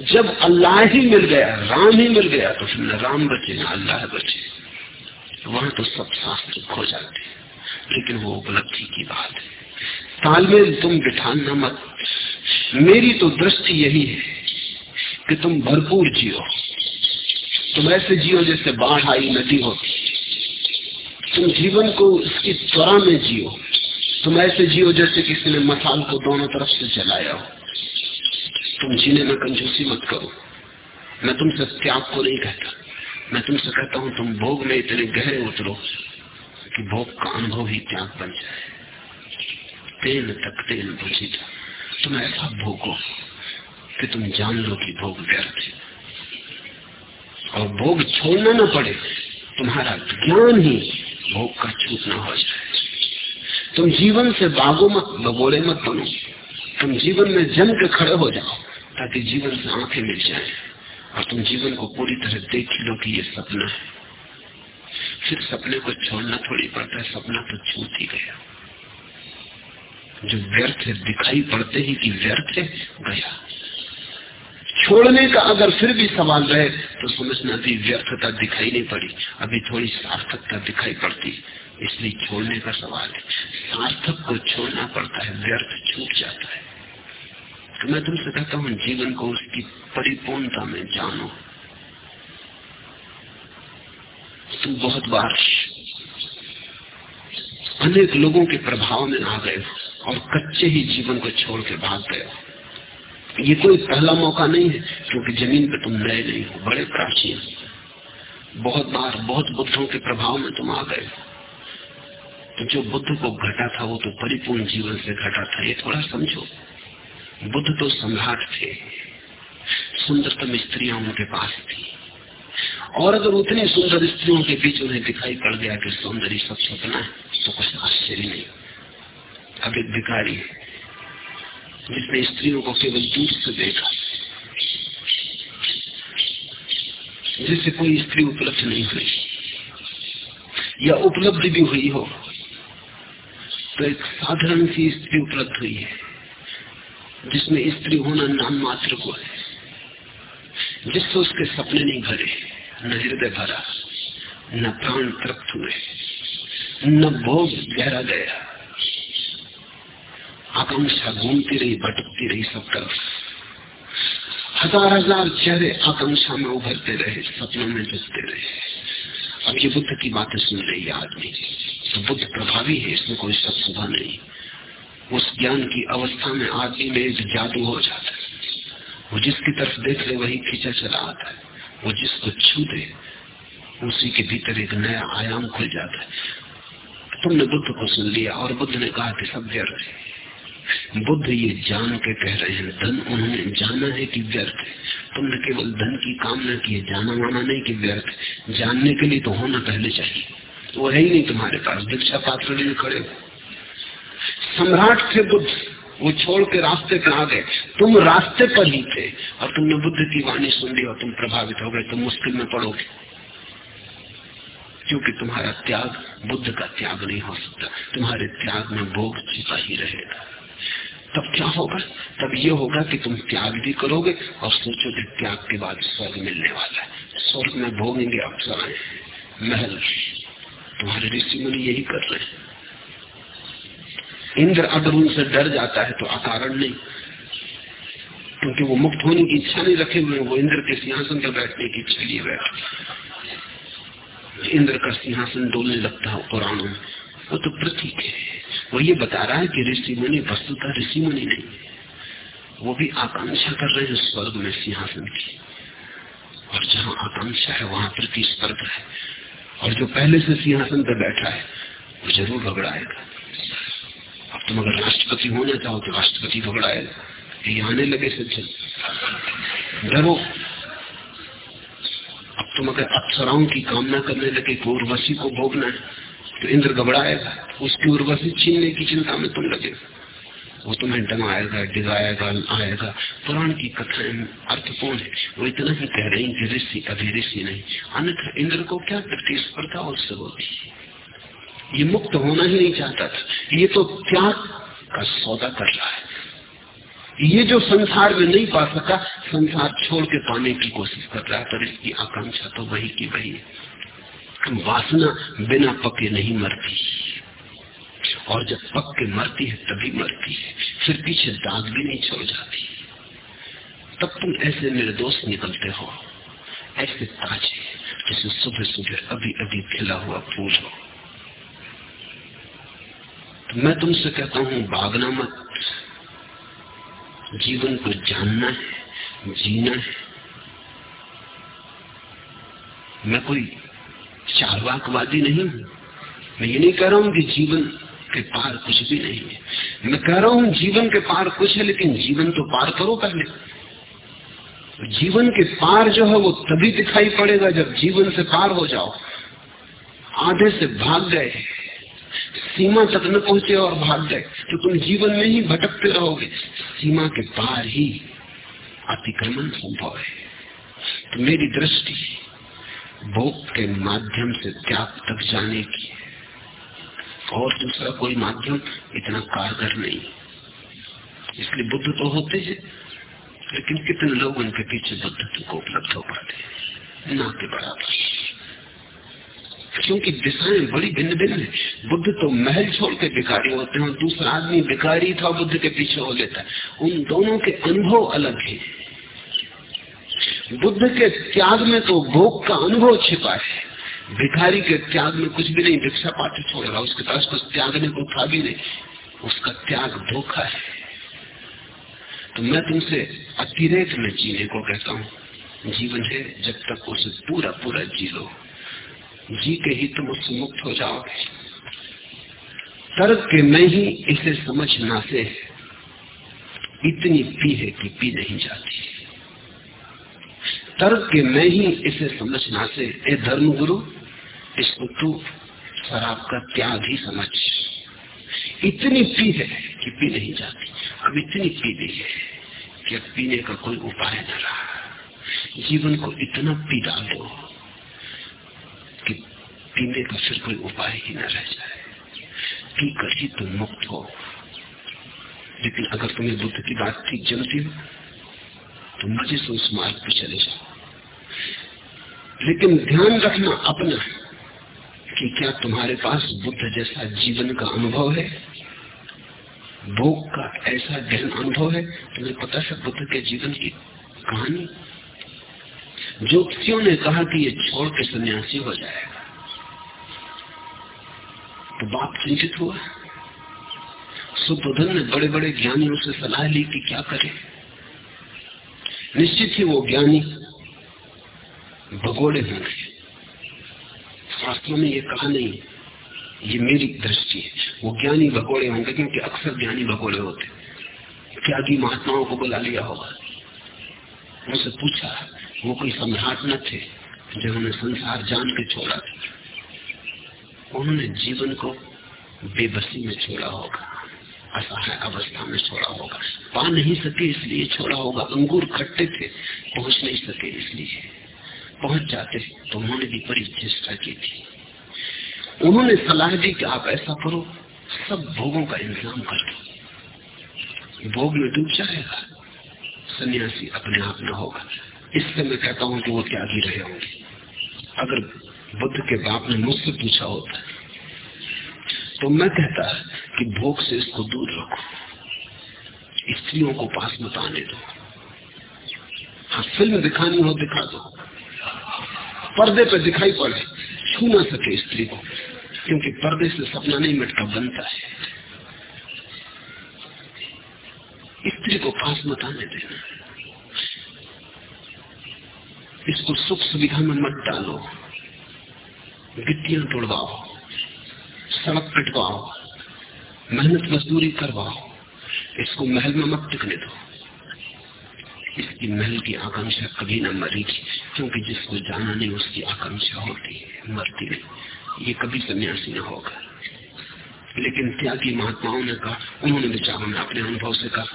जब अल्लाह ही मिल गया राम ही मिल गया तो फिर न राम बचे न अल्लाह बचे वहाँ तो सब शास्त्र खो जाते लेकिन वो उपलब्धि की बात है तालमेल तुम बिठाना मत मेरी तो दृष्टि यही है कि तुम भरपूर जियो तुम ऐसे जियो जैसे बाढ़ आई नदी होती तुम जीवन को इसकी त्वरा में जियो तुम ऐसे जियो जैसे किसी ने मसाल को दोनों तरफ़ से जलाया हो। तुम जीने में कंजूसी मत करो। मैं तुमसे त्याग को नहीं कहता। मैं तुमसे कहता हूँ, तुम भोग में इतने गहरे उतरो कि भोग का अनुभव ही त्याग बन जाए। तेल तक तेल बुझी था तुम ऐसा भोगो कि तुम जान लो कि भोग व्यर्थ है। और भोग छोड़ना ना पड़े, तुम्हारा ज्ञान ही भोग का छूटना हो जाए। तुम जीवन से बागो मत भगोड़े मत बनो। तुम जीवन में जम के खड़े हो जाओ, ताकि जीवन से आँखें मिल जाए, और तुम जीवन को पूरी तरह देख लो कि ये सपना है। फिर सपने को छोड़ना थोड़ी पड़ता है, सपना तो छूट ही गया। जो व्यर्थ है, दिखाई पड़ते ही कि व्यर्थ है, गया। छोड़ने का अगर फिर भी सवाल रहे तो समझना भी व्यर्थता दिखाई नहीं पड़ी, अभी थोड़ी सार्थकता दिखाई पड़ती। इसलिए छोड़ने का सवाल है। सार्थक को छोड़ना पड़ता है, व्यर्थ छूट जाता है। तो मैं तुमसे कहता हूँ, जीवन को उसकी परिपूर्णता में जानो। तुम बहुत बार अनेक लोगों के प्रभाव में आ गए और कच्चे ही जीवन को छोड़ के भाग गए ये कोई पहला मौका नहीं है, क्योंकि ज़मीन पे तुम नए नहीं हो, बड़े प्राचीन। बहुत बार बहुत बुद्धों के प्रभाव में तुम आ गए तो जो बुद्ध को घटा था, वो तो परिपूर्ण जीवन से घटा था, ये थोड़ा समझो। बुद्ध तो सम्राट थे, सुंदरतम स्त्रियाँ उनके पास थी। और अगर उतनी सुंदर स्त्रियों के बीच उन्हें दिखाई पड़ गया कि सौंदर्य सब सपना है तो कुछ आश्चर्य नहीं। अब एक भिखारी जिसने स्त्रियों को केवल दूर से देखा जिससे कोई स्त्री उपलब्ध नहीं हुई, या उपलब्ध भी हुई हो। तो एक साधारण सी स्त्री उपलब्ध हुई है, जिसमें स्त्री होना नाम मात्र को है, जिससे उसके सपने नहीं भरे, न हृदय भरा, न प्राण तृप्त हुए, न भोग गहरा गया। आकांक्षा घूमती रही, भटकती रही सब तरफ़। हज़ार हज़ार चेहरे आकांक्षा में उभरते रहे, सपनों में जुटते रहे। अब ये बुद्ध की बातें सुन रही है आदमी। बुद्ध प्रभावी है, इसमें कोई शक सुबह नहीं। उस ज्ञान की अवस्था में आदमी में एक जादू हो जाता है। वो जिसकी तरफ़ देख ले, वही खींचा चला आता है। वो जिसको छू दे, उसी के भीतर एक नया आयाम खुल जाता है। तुमने बुद्ध को सुन लिया और बुद्ध ने कहा कि सब व्यर्थ है। बुद्ध ये जान के कह रहे हैं, धन उन्होंने जाना है कि व्यर्थ है। तुमने केवल धन की कामना की है जाना माना नहीं कि व्यर्थ जानने के लिए तो होना पहले चाहिए। वो है ही नहीं तुम्हारे पास दीक्षा पात्र में खड़े सम्राट थे बुद्ध, वो छोड़ के रास्ते पे आ गए। तुम रास्ते पर ही थे और तुमने बुद्ध की वाणी सुन ली और तुम प्रभावित हो गए, तुम मुश्किल में पड़ोगे। क्योंकि तुम्हारा त्याग बुद्ध का त्याग नहीं हो सकता, तुम्हारे त्याग में भोग छिपा ही रहेगा। तब क्या होगा? तब ये होगा कि तुम त्याग भी करोगे और सोचोगे त्याग के बाद स्वर्ग मिलने वाला है। स्वर्ग में भोगेंगे अप्सराएँ, महल। तुम्हारे ऋषि मुनि यही कर रहे हैं। इंद्र अगर उनसे डर जाता है तो अकारण नहीं। क्योंकि वो मुक्त होने की इच्छा नहीं रखे हुए वो इंद्र के सिंहासन पर बैठने की इच्छा लिए बैठे इंद्र का सिंहासन डोलने लगता है पुराणों में। वो तो प्रतीक है। वो ये बता रहा है कि ऋषि मुनि वस्तुता ऋषि मुनि नहीं। वो भी आकांक्षा कर रहे हैं स्वर्ग में सिंहासन की। और जहाँ आकांक्षा है, वहाँ प्रतिस्पर्धा है। और जो पहले से सिंहासन पर बैठा है, वो ज़रूर घबराएगा। अब तुम अगर राष्ट्रपति होना चाहो तो राष्ट्रपति घबराएगा। ये आने लगे सज्जन। डरो। अब तुम अगर अप्सराओं की कामना करने लगे कि उर्वशी को भोगना है तो इंद्र घबराएगा। उसकी उर्वशी छीनने की चिंता में तुम लगे वो तुम्हें डंगाएगा डिगाएगा आएगा। पुराण की कथाएँ अर्थपूर्ण है। वो इतना ही कह रही कि ऋषि, अभी ऋषि नहीं। अन्यथा इंद्र को क्या प्रतिस्पर्धा उससे होती है। ये मुक्त होना ही नहीं चाहता था। ये तो त्याग का सौदा कर रहा है। ये जो संसार में नहीं पा सका, संसार छोड़ के पाने की कोशिश कर रहा है, पर इसकी आकांक्षा तो वही की वही है। वासना बिना पके नहीं मरती। और जब पक के मरती है, तभी मरती है। फिर पीछे दाग भी नहीं छोड़ जाती। तब तुम ऐसे निर्दोष निकलते हो, ऐसे ताजे, जैसे सुबह सुबह अभी अभी खिला हुआ फूल हो। तो मैं तुमसे कहता हूँ, भागना मत। जीवन को जानना है, जीना है। मैं कोई चारवाकवादी नहीं हूँ। मैं ये नहीं कह रहा हूँ कि जीवन के पार कुछ भी नहीं है। मैं कह रहा हूँ, जीवन के पार कुछ है, लेकिन जीवन तो पार करो पहले। जीवन के पार जो है, वो तभी दिखाई पड़ेगा जब जीवन से पार हो जाओ। आधे से भाग गए सीमा तक न पहुँचे और भाग गए। तो तुम जीवन में ही भटकते रहोगे। सीमा के पार ही अतिक्रमण संभव है। तो मेरी दृष्टि भोग के माध्यम से त्याग तक जाने की और दूसरा कोई माध्यम इतना कारगर नहीं। इसलिए बुद्ध तो होते हैं, लेकिन कितने लोग उनके पीछे बुद्ध को उपलब्ध हो पाते ना के बराबर। क्योंकि दिशाएँ बड़ी भिन्न भिन्न है। बुद्ध तो महल छोड़ के भिखारी होते हैं दूसरा आदमी भिखारी था, बुद्ध के पीछे हो लेता है। उन दोनों के अनुभव अलग है। बुद्ध के त्याग में तो भोग का अनुभव छिपा है। भिखारी के त्याग में कुछ भी नहीं, भिक्षा पात्र छोड़ेगा उसके पास कुछ त्यागने को था भी नहीं। उसका त्याग धोखा है। तो मैं तुमसे अतिरेक में जीने को कहता हूँ। जीवन है जब तक उसे पूरा पूरा जी लो। जी के ही तुम उससे मुक्त हो जाओगे। तर्क के मैं ही इसे समझना से इतनी पी है कि पी नहीं जाती। तर्क के मैं ही इसे समझना से ए धर्म गुरु इसको तू शराब का त्याग ही समझ। इतनी पी है कि पी नहीं जाती। अब इतनी पी ली है कि अब पीने का कोई उपाय न रहा। जीवन को इतना पी डालो कि पीने का फिर कोई उपाय ही न रह जाए। पी कर ही तुम मुक्त हो। लेकिन अगर तुम्हें बुद्ध की बात ठीक जमती हो तो मज़े से उस मार्ग पर चले जाओ। लेकिन ध्यान रखना अपना कि क्या तुम्हारे पास बुद्ध जैसा जीवन का अनुभव है? भोग का ऐसा गहन अनुभव है? तुम्हें पता है बुद्ध के जीवन की कहानी? ज्योतिषियों ने कहा कि ये छोड़ के सन्यासी हो जाएगा। तो बाप चिंतित हुआ। सुबुधन ने बड़े बड़े ज्ञानियों से सलाह ली कि क्या करे? निश्चित ही वो ज्ञानी भगोड़े होंगे शास्त्रों में ये कहा नहीं, ये मेरी दृष्टि है। वो ज्ञानी भगोड़े होंगे क्योंकि अक्सर ज्ञानी भगोड़े होते त्यागी महात्माओं को बुला लिया होगा? उनसे पूछा, वो कोई सम्राट न थे जिन्होंने संसार जान के छोड़ा था। उन्होंने जीवन को बेबसी में छोड़ा होगा। असहाय अवस्था में छोड़ा होगा। पा नहीं सके इसलिए छोड़ा होगा। अंगूर खट्टे थे, पहुँच नहीं सके इसलिए। पहुँच जाते तो उन्होंने भी बड़ी चेष्टा की थी। उन्होंने सलाह दी कि आप ऐसा करो, सब भोगों का इंतज़ाम कर दो। भोग में डूब जाएगा, सन्यासी अपने आप न होगा। इससे मैं कहता हूँ कि वो त्यागी रहे होंगे। अगर बुद्ध के बाप ने मुझसे पूछा होता तो मैं कहता कि भोग से इसको दूर रखो। स्त्रियों को पास मत आने दो। हाँ फ़िल्म दिखानी हो दिखा दो। पर्दे पे दिखाई पड़े, छू ना सके स्त्री को, क्योंकि पर्दे से सपना नहीं मिटका बनता है। स्त्री को पास मत आने देना। इसको सुख सुविधा में मत डालो। गिट्टियाँ तोड़वाओ, सड़क पिटवाओ। मेहनत मजदूरी करवाओ, इसको महल में मत टिकने दो। इसकी महल की आकांक्षा कभी न मरेगी, क्योंकि जिसको जाना नहीं, उसकी आकांक्षा होती है, मरती नहीं। ये कभी सन्यासी न होगा। लेकिन त्यागी महात्माओं ने कहा, उन्होंने विचारों ने अपने अनुभव से कहा,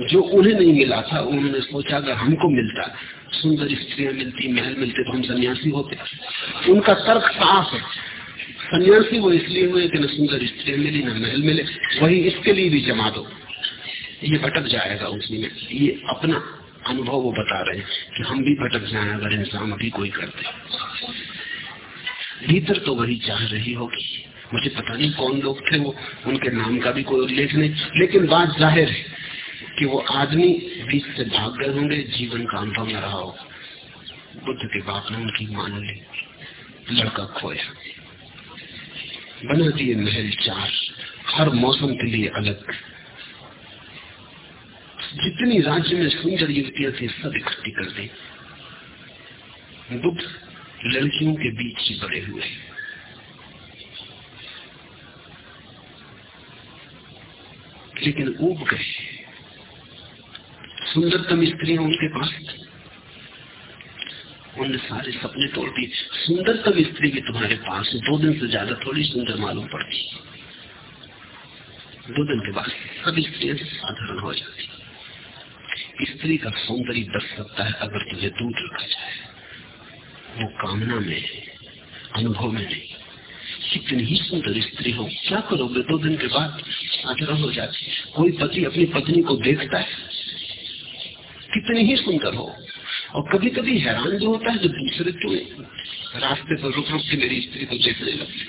जो उन्हें नहीं मिला था, उन्होंने सोचा, अगर हमको मिलता, सुंदर स्त्रियाँ मिलती, महल मिलते तो हम सन्यासी होते। उनका तर्क साफ़ है। सन्यासी वो इसलिए हुए कि न सुंदर स्त्री मिली न महल मिले वही इसके लिए भी जमा दो। ये भटक जाएगा उसी में। ये अपना अनुभव वो बता रहे हैं कि हम भी भटक जाए अगर इंसान अभी कोई करते। भीतर तो वही चाह रही होगी। मुझे पता नहीं कौन लोग थे वो, उनके नाम का भी कोई उल्लेख नहीं। लेकिन बात ज़ाहिर है कि वो आदमी बीच से भाग गए होंगे, जीवन का अनुभव न रहा हो बुद्ध के बाप ने उनकी मान ली, लड़का खोया। बना दिए महल चार, हर मौसम के लिए अलग। जितनी राज्य में सुंदर युवतियाँ थी, सब इकट्ठी कर दी। बुद्ध लड़कियों के बीच ही बड़े हुए। लेकिन उब गए। सुंदरतम स्त्रियाँ उनके पास उनने सारे सपने तोड़ दिए सुंदर तब स्त्री भी तुम्हारे पास दो दिन से ज़्यादा थोड़ी सुंदर मालूम पड़ती। दो दिन के बाद सभी स्त्रियाँ साधारण हो जाती। स्त्री का सौंदर्य बच सकता है, अगर तुझे दूर रखा जाए। वो कामना में अनुभव में नहीं। कितनी ही सुंदर स्त्री हो, क्या करोगे? दो दिन के बाद साधारण हो जाती। कोई पति अपनी पत्नी को देखता है? कितनी ही सुंदर हो और कभी कभी हैरान जो होता है जो दूसरे क्यों रास्ते पर रुक रुक के मेरी स्त्री को देखने लगते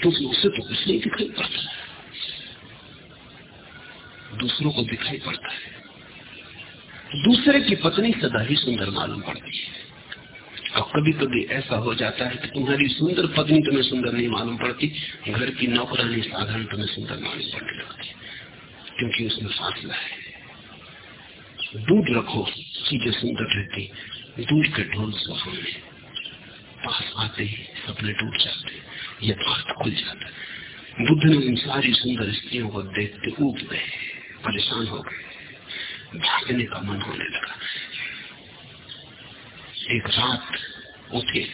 क्योंकि उसे तो कुछ नहीं दिखाई पड़ता दूसरों को दिखाई पड़ता है। दूसरे की पत्नी सदा ही सुंदर मालूम पड़ती है। और कभी कभी ऐसा हो जाता है कि तुम्हारी सुंदर पत्नी तुम्हें सुंदर नहीं मालूम पड़ती, घर की नौकरानी साधारण तुम्हें सुंदर मालूम पड़ने लगती क्योंकि उसमें फासला है। दूर रखो चीज़ें सुंदर रहती दूर के ढोल सुहावने पास आते ही सपने टूट जाते यथार्थ खुल जाता बुद्ध ने उन सारी सुंदर स्त्रियों को देखते ऊब गए। परेशान हो गए। भागने का मन होने लगा। एक रात उठे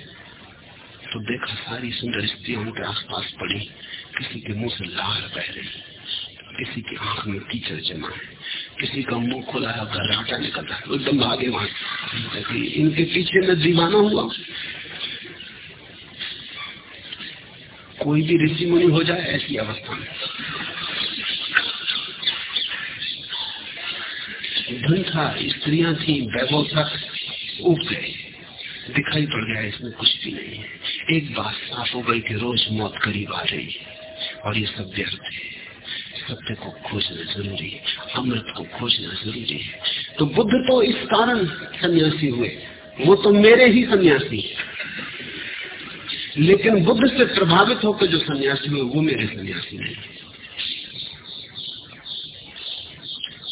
तो देखा सारी सुंदर स्त्रियाँ उनके आसपास पड़ी। किसी के मुँह से लार बह रही। किसी की आँख में कीचड़ जमा है, किसी का मुँह खुला है घराटा निकल रहा है एकदम भागे वहाँ इनके पीछे में दीवाना हुआ। कोई भी ऋषि मुनि हो जाए, ऐसी अवस्था में। धन था, स्त्रियाँ थी, वैभव था उग गए। दिखाई पड़ गया, इसमें कुछ भी नहीं है। एक बात साफ़ हो गई कि रोज मौत करीब आ रही है, और ये सब व्यर्थ है। सत्य को खोजना ज़रूरी है अमृत को खोजना ज़रूरी है तो बुद्ध तो इस कारण सन्यासी हुए। वो तो मेरे ही सन्यासी। लेकिन बुद्ध से प्रभावित होकर जो सन्यासी हुए, वो मेरे सन्यासी नहीं।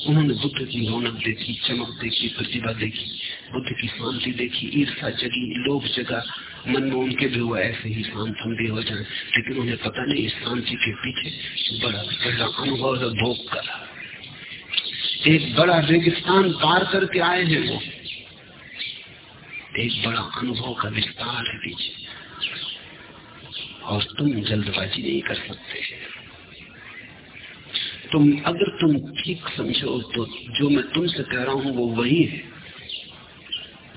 उन्होंने बुद्ध की रौनक देखी, चमक देखी, प्रतिभा देखी। बुद्ध की शांति देखी ईर्षा जगी लोभ जगा मन में उनके भी हुआ ऐसे ही शांत हम भी हो जाए। लेकिन उन्हें पता नहीं, इस शांति के पीछे बड़ा बड़ा अनुभव भोग का। एक बड़ा रेगिस्तान पार करके आए हैं वो। एक बड़ा अनुभव का विस्तार है पीछे। और तुम जल्दबाजी नहीं कर सकते। तुम, अगर तुम ठीक समझो तो जो मैं तुमसे कह रहा हूँ, वो वही है।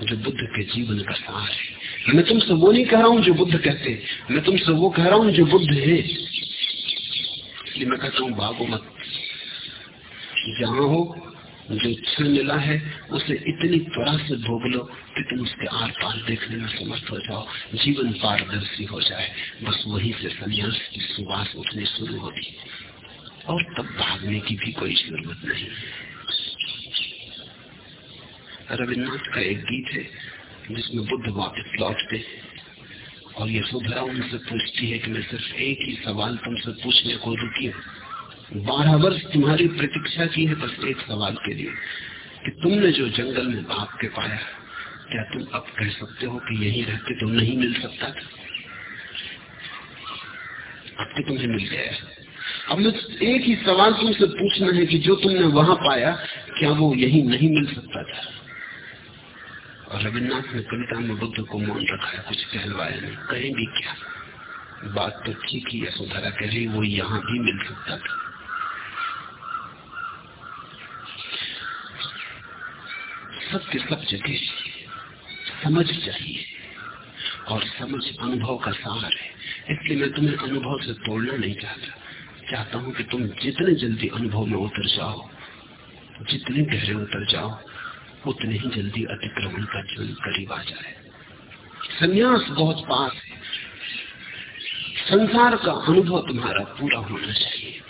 जो बुद्ध के जीवन का सार है। मैं तुमसे वो नहीं कह रहा हूँ जो बुद्ध कहते मैं तुमसे वो कह रहा हूँ जो बुद्ध है। इसलिए मैं कहता हूँ, भागो मत। जहाँ हो, जो क्षण मिला है, उसे इतनी त्वरा से भोग लो कि तुम उसके आर पार देखने में समर्थ हो जाओ। जीवन पारदर्शी हो जाए। बस वहीं से संन्यास की सुवास उठनी शुरू होती और तब भागने की भी कोई ज़रूरत नहीं। रविन्द्रनाथ का एक गीत है, जिसमें बुद्ध वापस लौटते और ये सुधरा उनसे पूछती है कि मैं सिर्फ़ एक ही सवाल तुमसे पूछने को रुकी हूँ। बारह वर्ष तुम्हारी प्रतीक्षा की है, बस एक सवाल के लिए कि तुमने जो जंगल में भाग के पाया, क्या तुम अब कह सकते हो कि यही रहते तो नहीं मिल सकता था? अब तो तुम्हें मिल गया अब मैं एक ही सवाल तुमसे पूछना है कि जो तुमने वहाँ पाया, क्या वो यही नहीं मिल सकता था? और रविन्द्रनाथ ने कविता में बुद्ध को मौन रखा है, कुछ कहलवाया नहीं कहीं भी क्या? बात तो ठीक ही सुधारा कह रही वो यहाँ भी मिल सकता था। सत्य सब जगह समझ चाहिए। और समझ अनुभव का सार है। इसलिए मैं तुम्हें अनुभव से तोड़ना नहीं चाहता। चाहता हूँ कि तुम जितने जल्दी अनुभव में उतर जाओ, जितने गहरे उतर जाओ उतने ही जल्दी अतिक्रमण का जीवन करीब आ जाए। संन्यास बहुत पास है। संसार का अनुभव तुम्हारा पूरा होना चाहिए।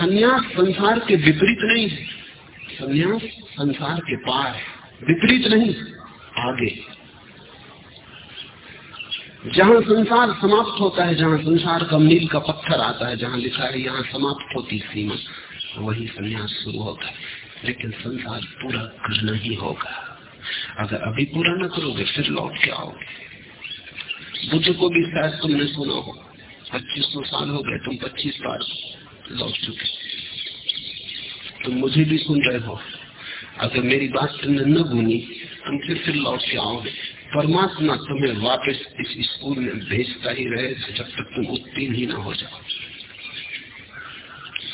संन्यास संसार के विपरीत नहीं है। संन्यास संसार के पार है। विपरीत नहीं, आगे। जहाँ संसार समाप्त होता है, जहाँ संसार का मील का पत्थर आता है, जहाँ लिखा है, यहाँ समाप्त होती सीमा, वही संन्यास शुरू होता है। लेकिन संसार पूरा करना ही होगा। अगर अभी पूरा न करोगे, फिर लौट के आओगे। बुद्ध को भी शायद तुमने सुना हो, पच्चीस सौ साल हो गए, तुम पच्चीस बार लौट चुके तुम मुझे भी सुन रहे हो। अगर मेरी बात तुमने न भूनी तुम फिर फिर लौट के आओगे। परमात्मा तुम्हें वापस इस स्कूल में भेजता ही रहे, जब तक तुम उत्तीर्ण ही ना हो जाओ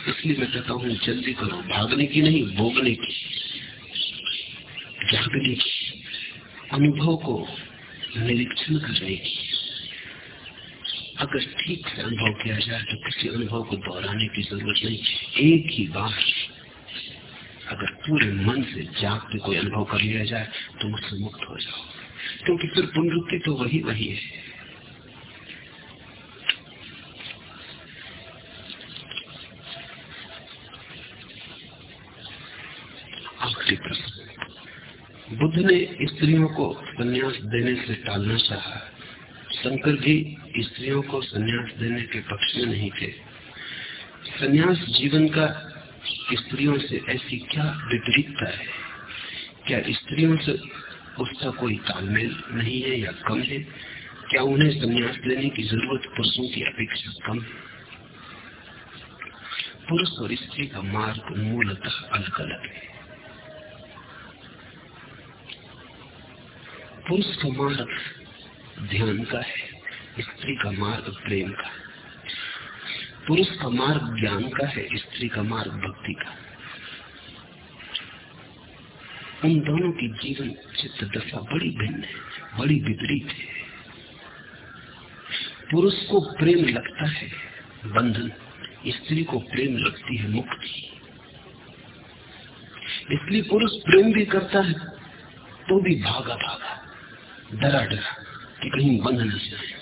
इसलिए मैं कहता हूँ, जल्दी करो। भागने की नहीं, भोगने की। जागने की। अनुभव को निरीक्षण करने की। अगर ठीक से अनुभव किया जाए तो किसी अनुभव को दोहराने की ज़रूरत नहीं। एक ही बार अगर पूरे मन से जाग के कोई अनुभव कर लिया जाए तो मुझसे मुक्त हो जाओ। क्योंकि फिर पुनरुक्ति तो वही वही है आखिरी प्रश्न बुद्ध ने स्त्रियों को संन्यास देने से टालना चाहा। शंकर भी स्त्रियों को संन्यास देने के पक्ष में नहीं थे। संन्यास जीवन का स्त्रियों से ऐसी क्या विपरीतता है? क्या स्त्रियों से उसका कोई तालमेल नहीं है या कम है? क्या उन्हें संन्यास लेने की ज़रूरत पुरुषों की अपेक्षा कम है? पुरुष और स्त्री का मार्ग मूलतः अलग अलग है। पुरुष का मार्ग ध्यान का है, स्त्री का मार्ग प्रेम का पुरुष का मार्ग ज्ञान का है, स्त्री का मार्ग भक्ति का उन दोनों की जीवन चित्त दशा बड़ी भिन्न है, बड़ी विपरीत है। पुरुष को प्रेम लगता है, बंधन। स्त्री को प्रेम लगती है, मुक्ति। इसलिए पुरुष प्रेम भी करता है तो भी भागा भागा डरा डरा कि कहीं बंध न जाए।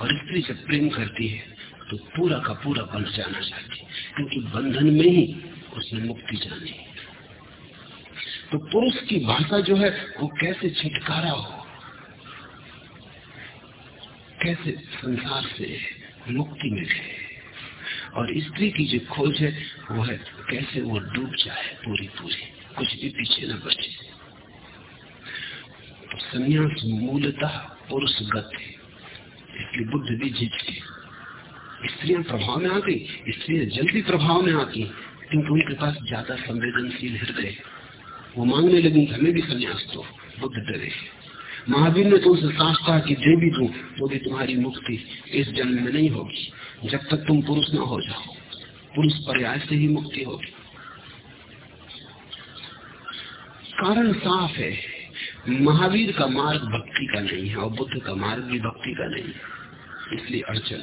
और स्त्री जब प्रेम करती है तो पूरा का पूरा बंध जाना चाहती क्योंकि बंधन में ही उसने मुक्ति जानी तो पुरुष की भाषा जो है, वो कैसे छुटकारा हो? कैसे संसार से मुक्ति मिले? और स्त्री की जो खोज है, वो है कैसे वो डूब जाए पूरी पूरी कुछ भी पीछे न बचे। संन्यास मूलतः पुरुषगत है। इसलिए बुद्ध भी झिझके स्त्रियाँ प्रभाव में आ गई, स्त्रियाँ जल्दी प्रभाव में आती क्योंकि उनके पास ज़्यादा संवेदनशील हृदय वो मांगने लगी, हमें भी संन्यास दो। बुद्ध डरे। महावीर ने तुमसे साफ़ कहा कि दे भी दू तो भी तुम्हारी मुक्ति इस जन्म में नहीं होगी। जब तक तुम पुरुष ना हो जाओ, पुरुष पर्याय से ही मुक्ति होगी। कारण साफ़ है। महावीर का मार्ग भक्ति का नहीं है और बुद्ध का मार्ग भी भक्ति का नहीं है। इसलिए अड़चन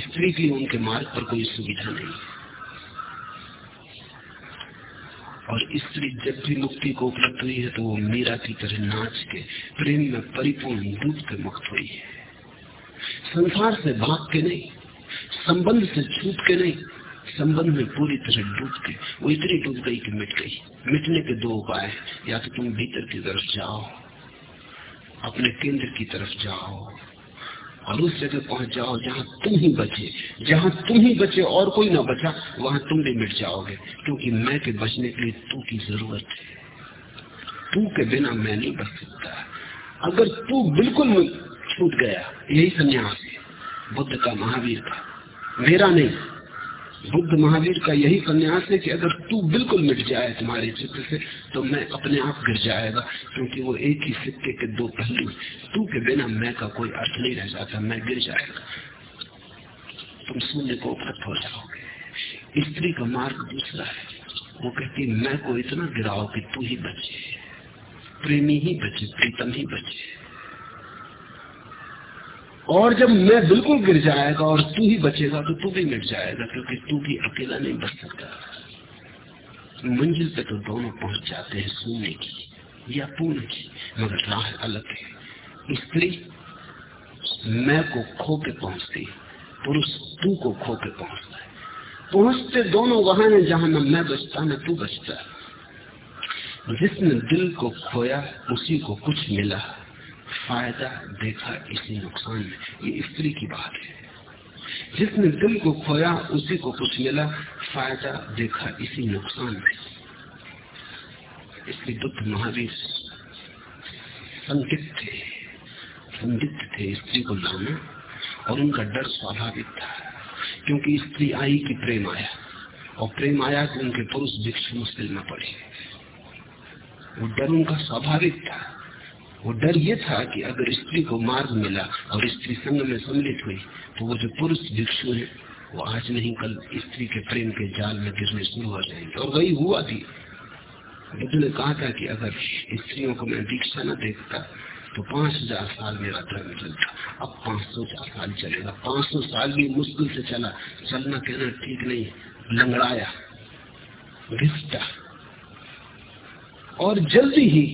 स्त्री की उनके मार्ग पर कोई सुविधा नहीं है। और स्त्री जब भी मुक्ति को उपलब्ध हुई है तो वो मीरा की तरह नाच के प्रेम में परिपूर्ण डूब के मुक्त हुई है। संसार से भाग के नहीं, संबंध से छूट के नहीं संबंध में पूरी तरह डूब के वो इतनी डूब गई कि मिट गई। मिटने के दो उपाय या तो तुम भीतर की तरफ़ जाओ, अपने केंद्र की तरफ़ जाओ, और उस जगह पहुँच जाओ जहाँ तुम ही बचे। जहाँ तुम ही बचे और कोई ना बचा, वहाँ तुम भी मिट जाओगे। क्योंकि मैं के बचने के लिए तू की ज़रूरत है। तू के बिना मैं नहीं बच सकता। अगर तू बिल्कुल छूट गया, यही संन्यास है। बुद्ध का महावीर का मेरा नहीं। बुद्ध महावीर का यही संन्यास है कि अगर तू बिल्कुल मिट जाए तुम्हारे चित्र से तो मैं अपने आप गिर जाएगा, क्योंकि वो एक ही सिक्के के दो पहलू तू के बिना मैं का कोई अर्थ नहीं रह जाता, मैं गिर जाएगा। तुम शून्य को उपलब्ध हो जाओगे। स्त्री का मार्ग दूसरा है। वो कहती, मैं को इतना गिराओ कि तू ही बचे। प्रेमी ही बचे, प्रीतम ही बचे। और जब मैं बिल्कुल गिर जाएगा और तू ही बचेगा तो तू भी मिट जाएगा, क्योंकि तू भी अकेला नहीं बच सकता। मंजिल पे तो दोनों पहुँच जाते हैं शून्य की, या पूर्ण की, मगर राह अलग है। स्त्री मैं को खो के पहुँचती पुरुष तू को खो के पहुँचता है। पहुँचते दोनों वहाँ है जहाँ न मैं बचता, न तू बचता। जिसने दिल को खोया, उसी को कुछ मिला। फ़ायदा देखा इसी नुकसान में ये स्त्री की बात है। जिसने दिल को खोया, उसी को कुछ मिला, फ़ायदा देखा इसी नुकसान में। इसलिए बुद्ध महावीर संकित थे। संदिग्ध थे स्त्री को लाना और उनका डर स्वाभाविक था, क्योंकि स्त्री आई कि प्रेम आया, और प्रेम आया कि उनके पुरुष भिक्षु मुश्किल में पड़े। वो डर उनका स्वाभाविक था। वो डर ये था कि अगर स्त्री को मार्ग मिला और स्त्री संग में सम्मिलित हुई तो वो जो पुरुष भिक्षु है, वो आज नहीं, कल स्त्री के प्रेम के जाल में गिरने शुरू हो जाएँगे। और वही हुआ भी। बुद्ध ने कहा था कि अगर स्त्रियों को मैं दीक्षा न देखता तो पाँच हज़ार साल मेरा धर्म चलता। अब पाँच सौ साल चलेगा। पाँच सौ साल भी मुश्किल से चला। चलना कहना ठीक नहीं। लंगड़ाया। और जल्दी ही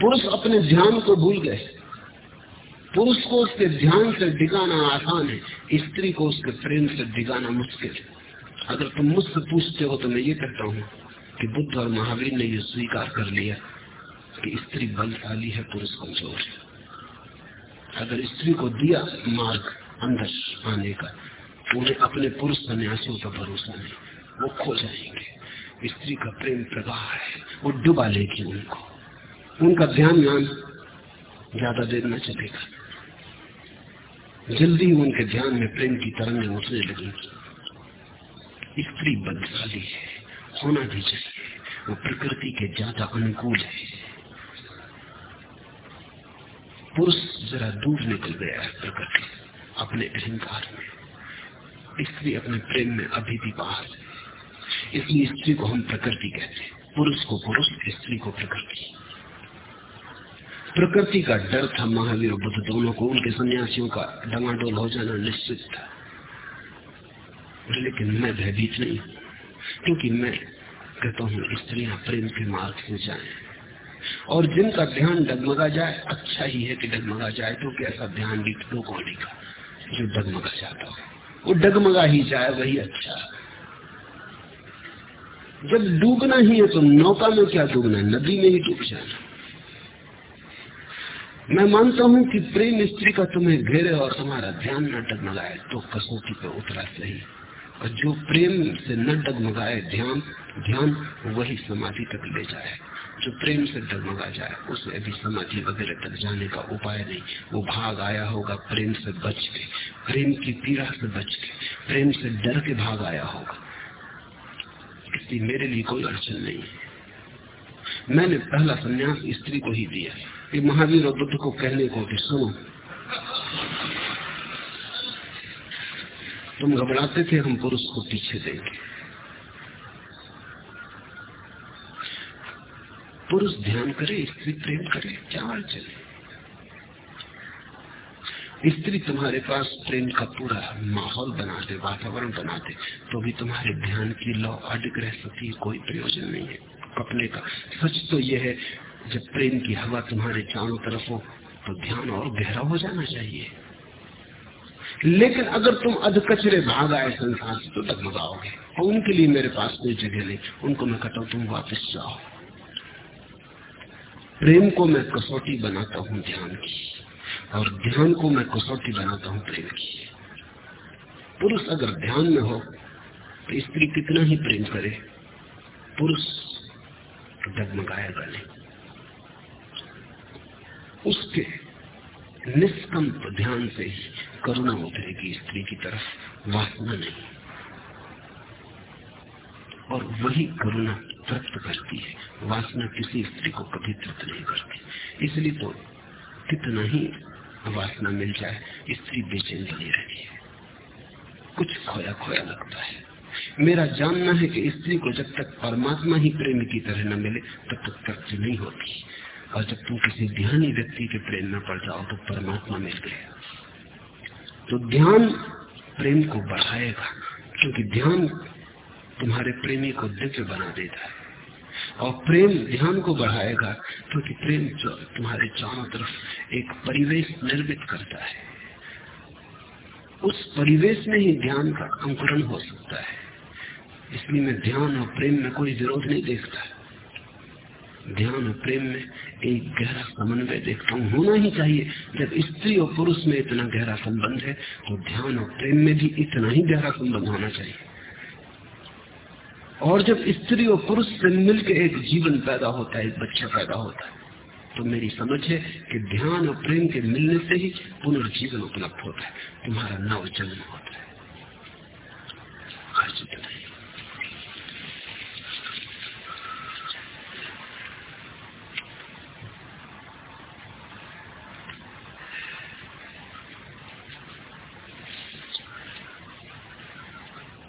पुरुष अपने ध्यान को भूल गए। पुरुष को उसके ध्यान से डिगाना आसान है, स्त्री को उसके प्रेम से डिगाना मुश्किल है। अगर तुम मुझसे पूछते हो तो मैं ये कहता हूँ कि बुद्ध और महावीर ने यह स्वीकार कर लिया कि स्त्री बलशाली है, पुरुष कमज़ोर है। अगर स्त्री को दिया मार्ग अंदर आने का तो उन्हें अपने पुरुष सन्यासियों का भरोसा नहीं, वो खो जाएँगे। स्त्री का प्रेम प्रवाह है, वो डुबा लेगी उनको। उनका ध्यान ध्यान ज़्यादा देर न चलेगा। जल्दी उनके ध्यान में प्रेम की तरंगें उठने लगेंगी स्त्री बलशाली है होना भी चाहिए, वो प्रकृति के ज़्यादा अनुकूल है। पुरुष जरा दूर निकल गया है प्रकृति, अपने अहंकार में। स्त्री अपने प्रेम में अभी भी बाहर है। इसलिए स्त्री को हम प्रकृति कहते हैं, पुरुष को पुरुष, स्त्री को प्रकृति। प्रकृति का डर था, महावीर बुद्ध दोनों को, उनके सन्यासियों का डमाडोल हो जाना निश्चित था। लेकिन मैं भयभीत नहीं, क्योंकि मैं कहता हूँ, स्त्रियाँ प्रेम के मार्ग से जाए। और जिनका ध्यान डगमगा जाए अच्छा ही है कि डगमगा जाए, क्योंकि ऐसा ध्यान भी कौड़ी का जो डगमगा जाता हो, वो डगमगा ही जाए, वही अच्छा। जब डूबना ही है तो नौका में क्या डूबना नदी में ही डूब जाना। मैं मानता हूँ कि प्रेम स्त्री का तुम्हें घेरे और तुम्हारा ध्यान न डगमगाए तो कसौटी पे उतरा सही। और जो प्रेम से न डगमगाए ध्यान ध्यान वही समाधि तक ले जाए। जो प्रेम से डगमगा जाए, उसे अभी समाधि वगैरह तक जाने का उपाय नहीं। वो भाग आया होगा प्रेम से बच के, प्रेम की पीड़ा से बच के, प्रेम से डर के भाग आया होगा। इसलिए मेरे लिए कोई अड़चन नहीं है। मैंने पहला संन्यास स्त्री को ही दिया कि महावीर और बुद्ध को कहने को कि सुनो। तुम घबराते थे, हम पुरुष को पीछे देंगे। पुरुष ध्यान करे, स्त्री प्रेम करे क्या चले। स्त्री तुम्हारे पास प्रेम का पूरा माहौल बना दे वातावरण बना दे तो भी तुम्हारे ध्यान की लौ अडिग रह सकती कोई प्रयोजन नहीं है कपने का। सच तो यह है जब प्रेम की हवा तुम्हारे चारों तरफ़ हो तो ध्यान और गहरा हो जाना चाहिए। लेकिन अगर तुम अधकचरे भाग आए संसार से तो डगमगाओगे और उनके लिए मेरे पास कोई जगह नहीं। उनको मैं कहता हूँ, तुम वापस जाओ। प्रेम को मैं कसौटी बनाता हूँ ध्यान की, और ध्यान को मैं कसौटी बनाता हूँ प्रेम की। पुरुष अगर ध्यान में हो तो स्त्री कितना ही प्रेम करे। पुरुष डगमगाएगा नहीं। उसके निष्कंप ध्यान से ही करुणा उतरेगी स्त्री की तरफ़, वासना नहीं। और वही करुणा तृप्त करती है। वासना किसी स्त्री को कभी तृप्त नहीं करती। इसलिए तो कितना ही वासना मिल जाए, स्त्री बेचैन बनी रहती है। कुछ खोया खोया लगता है। मेरा जानना है कि स्त्री को जब तक परमात्मा ही प्रेम की तरह न मिले, तब तक तृप्ति नहीं होती। और जब तुम किसी ध्यानी व्यक्ति के प्रेम में पड़ जाओ तो परमात्मा मिल गया तो ध्यान प्रेम को बढ़ाएगा, क्योंकि ध्यान तुम्हारे प्रेमी को दिव्य बना देता है। और प्रेम ध्यान को बढ़ाएगा, क्योंकि प्रेम तुम्हारे चारों तरफ़ एक परिवेश निर्मित करता है। उस परिवेश में ही ध्यान का अंकुरण हो सकता है। इसलिए मैं ध्यान और प्रेम में कोई विरोध नहीं देखता। ध्यान और प्रेम में एक गहरा समन्वय देखता हूँ। होना ही चाहिए जब स्त्री और पुरुष में इतना गहरा संबंध है तो ध्यान और प्रेम में भी इतना ही गहरा संबंध होना चाहिए। और जब स्त्री और पुरुष से मिलकर एक जीवन पैदा होता है, एक बच्चा पैदा होता है तो मेरी समझ है कि ध्यान और प्रेम के मिलने से ही पुनर्जीवन उपलब्ध होता है, तुम्हारा नव जन्म होता है। आज इतना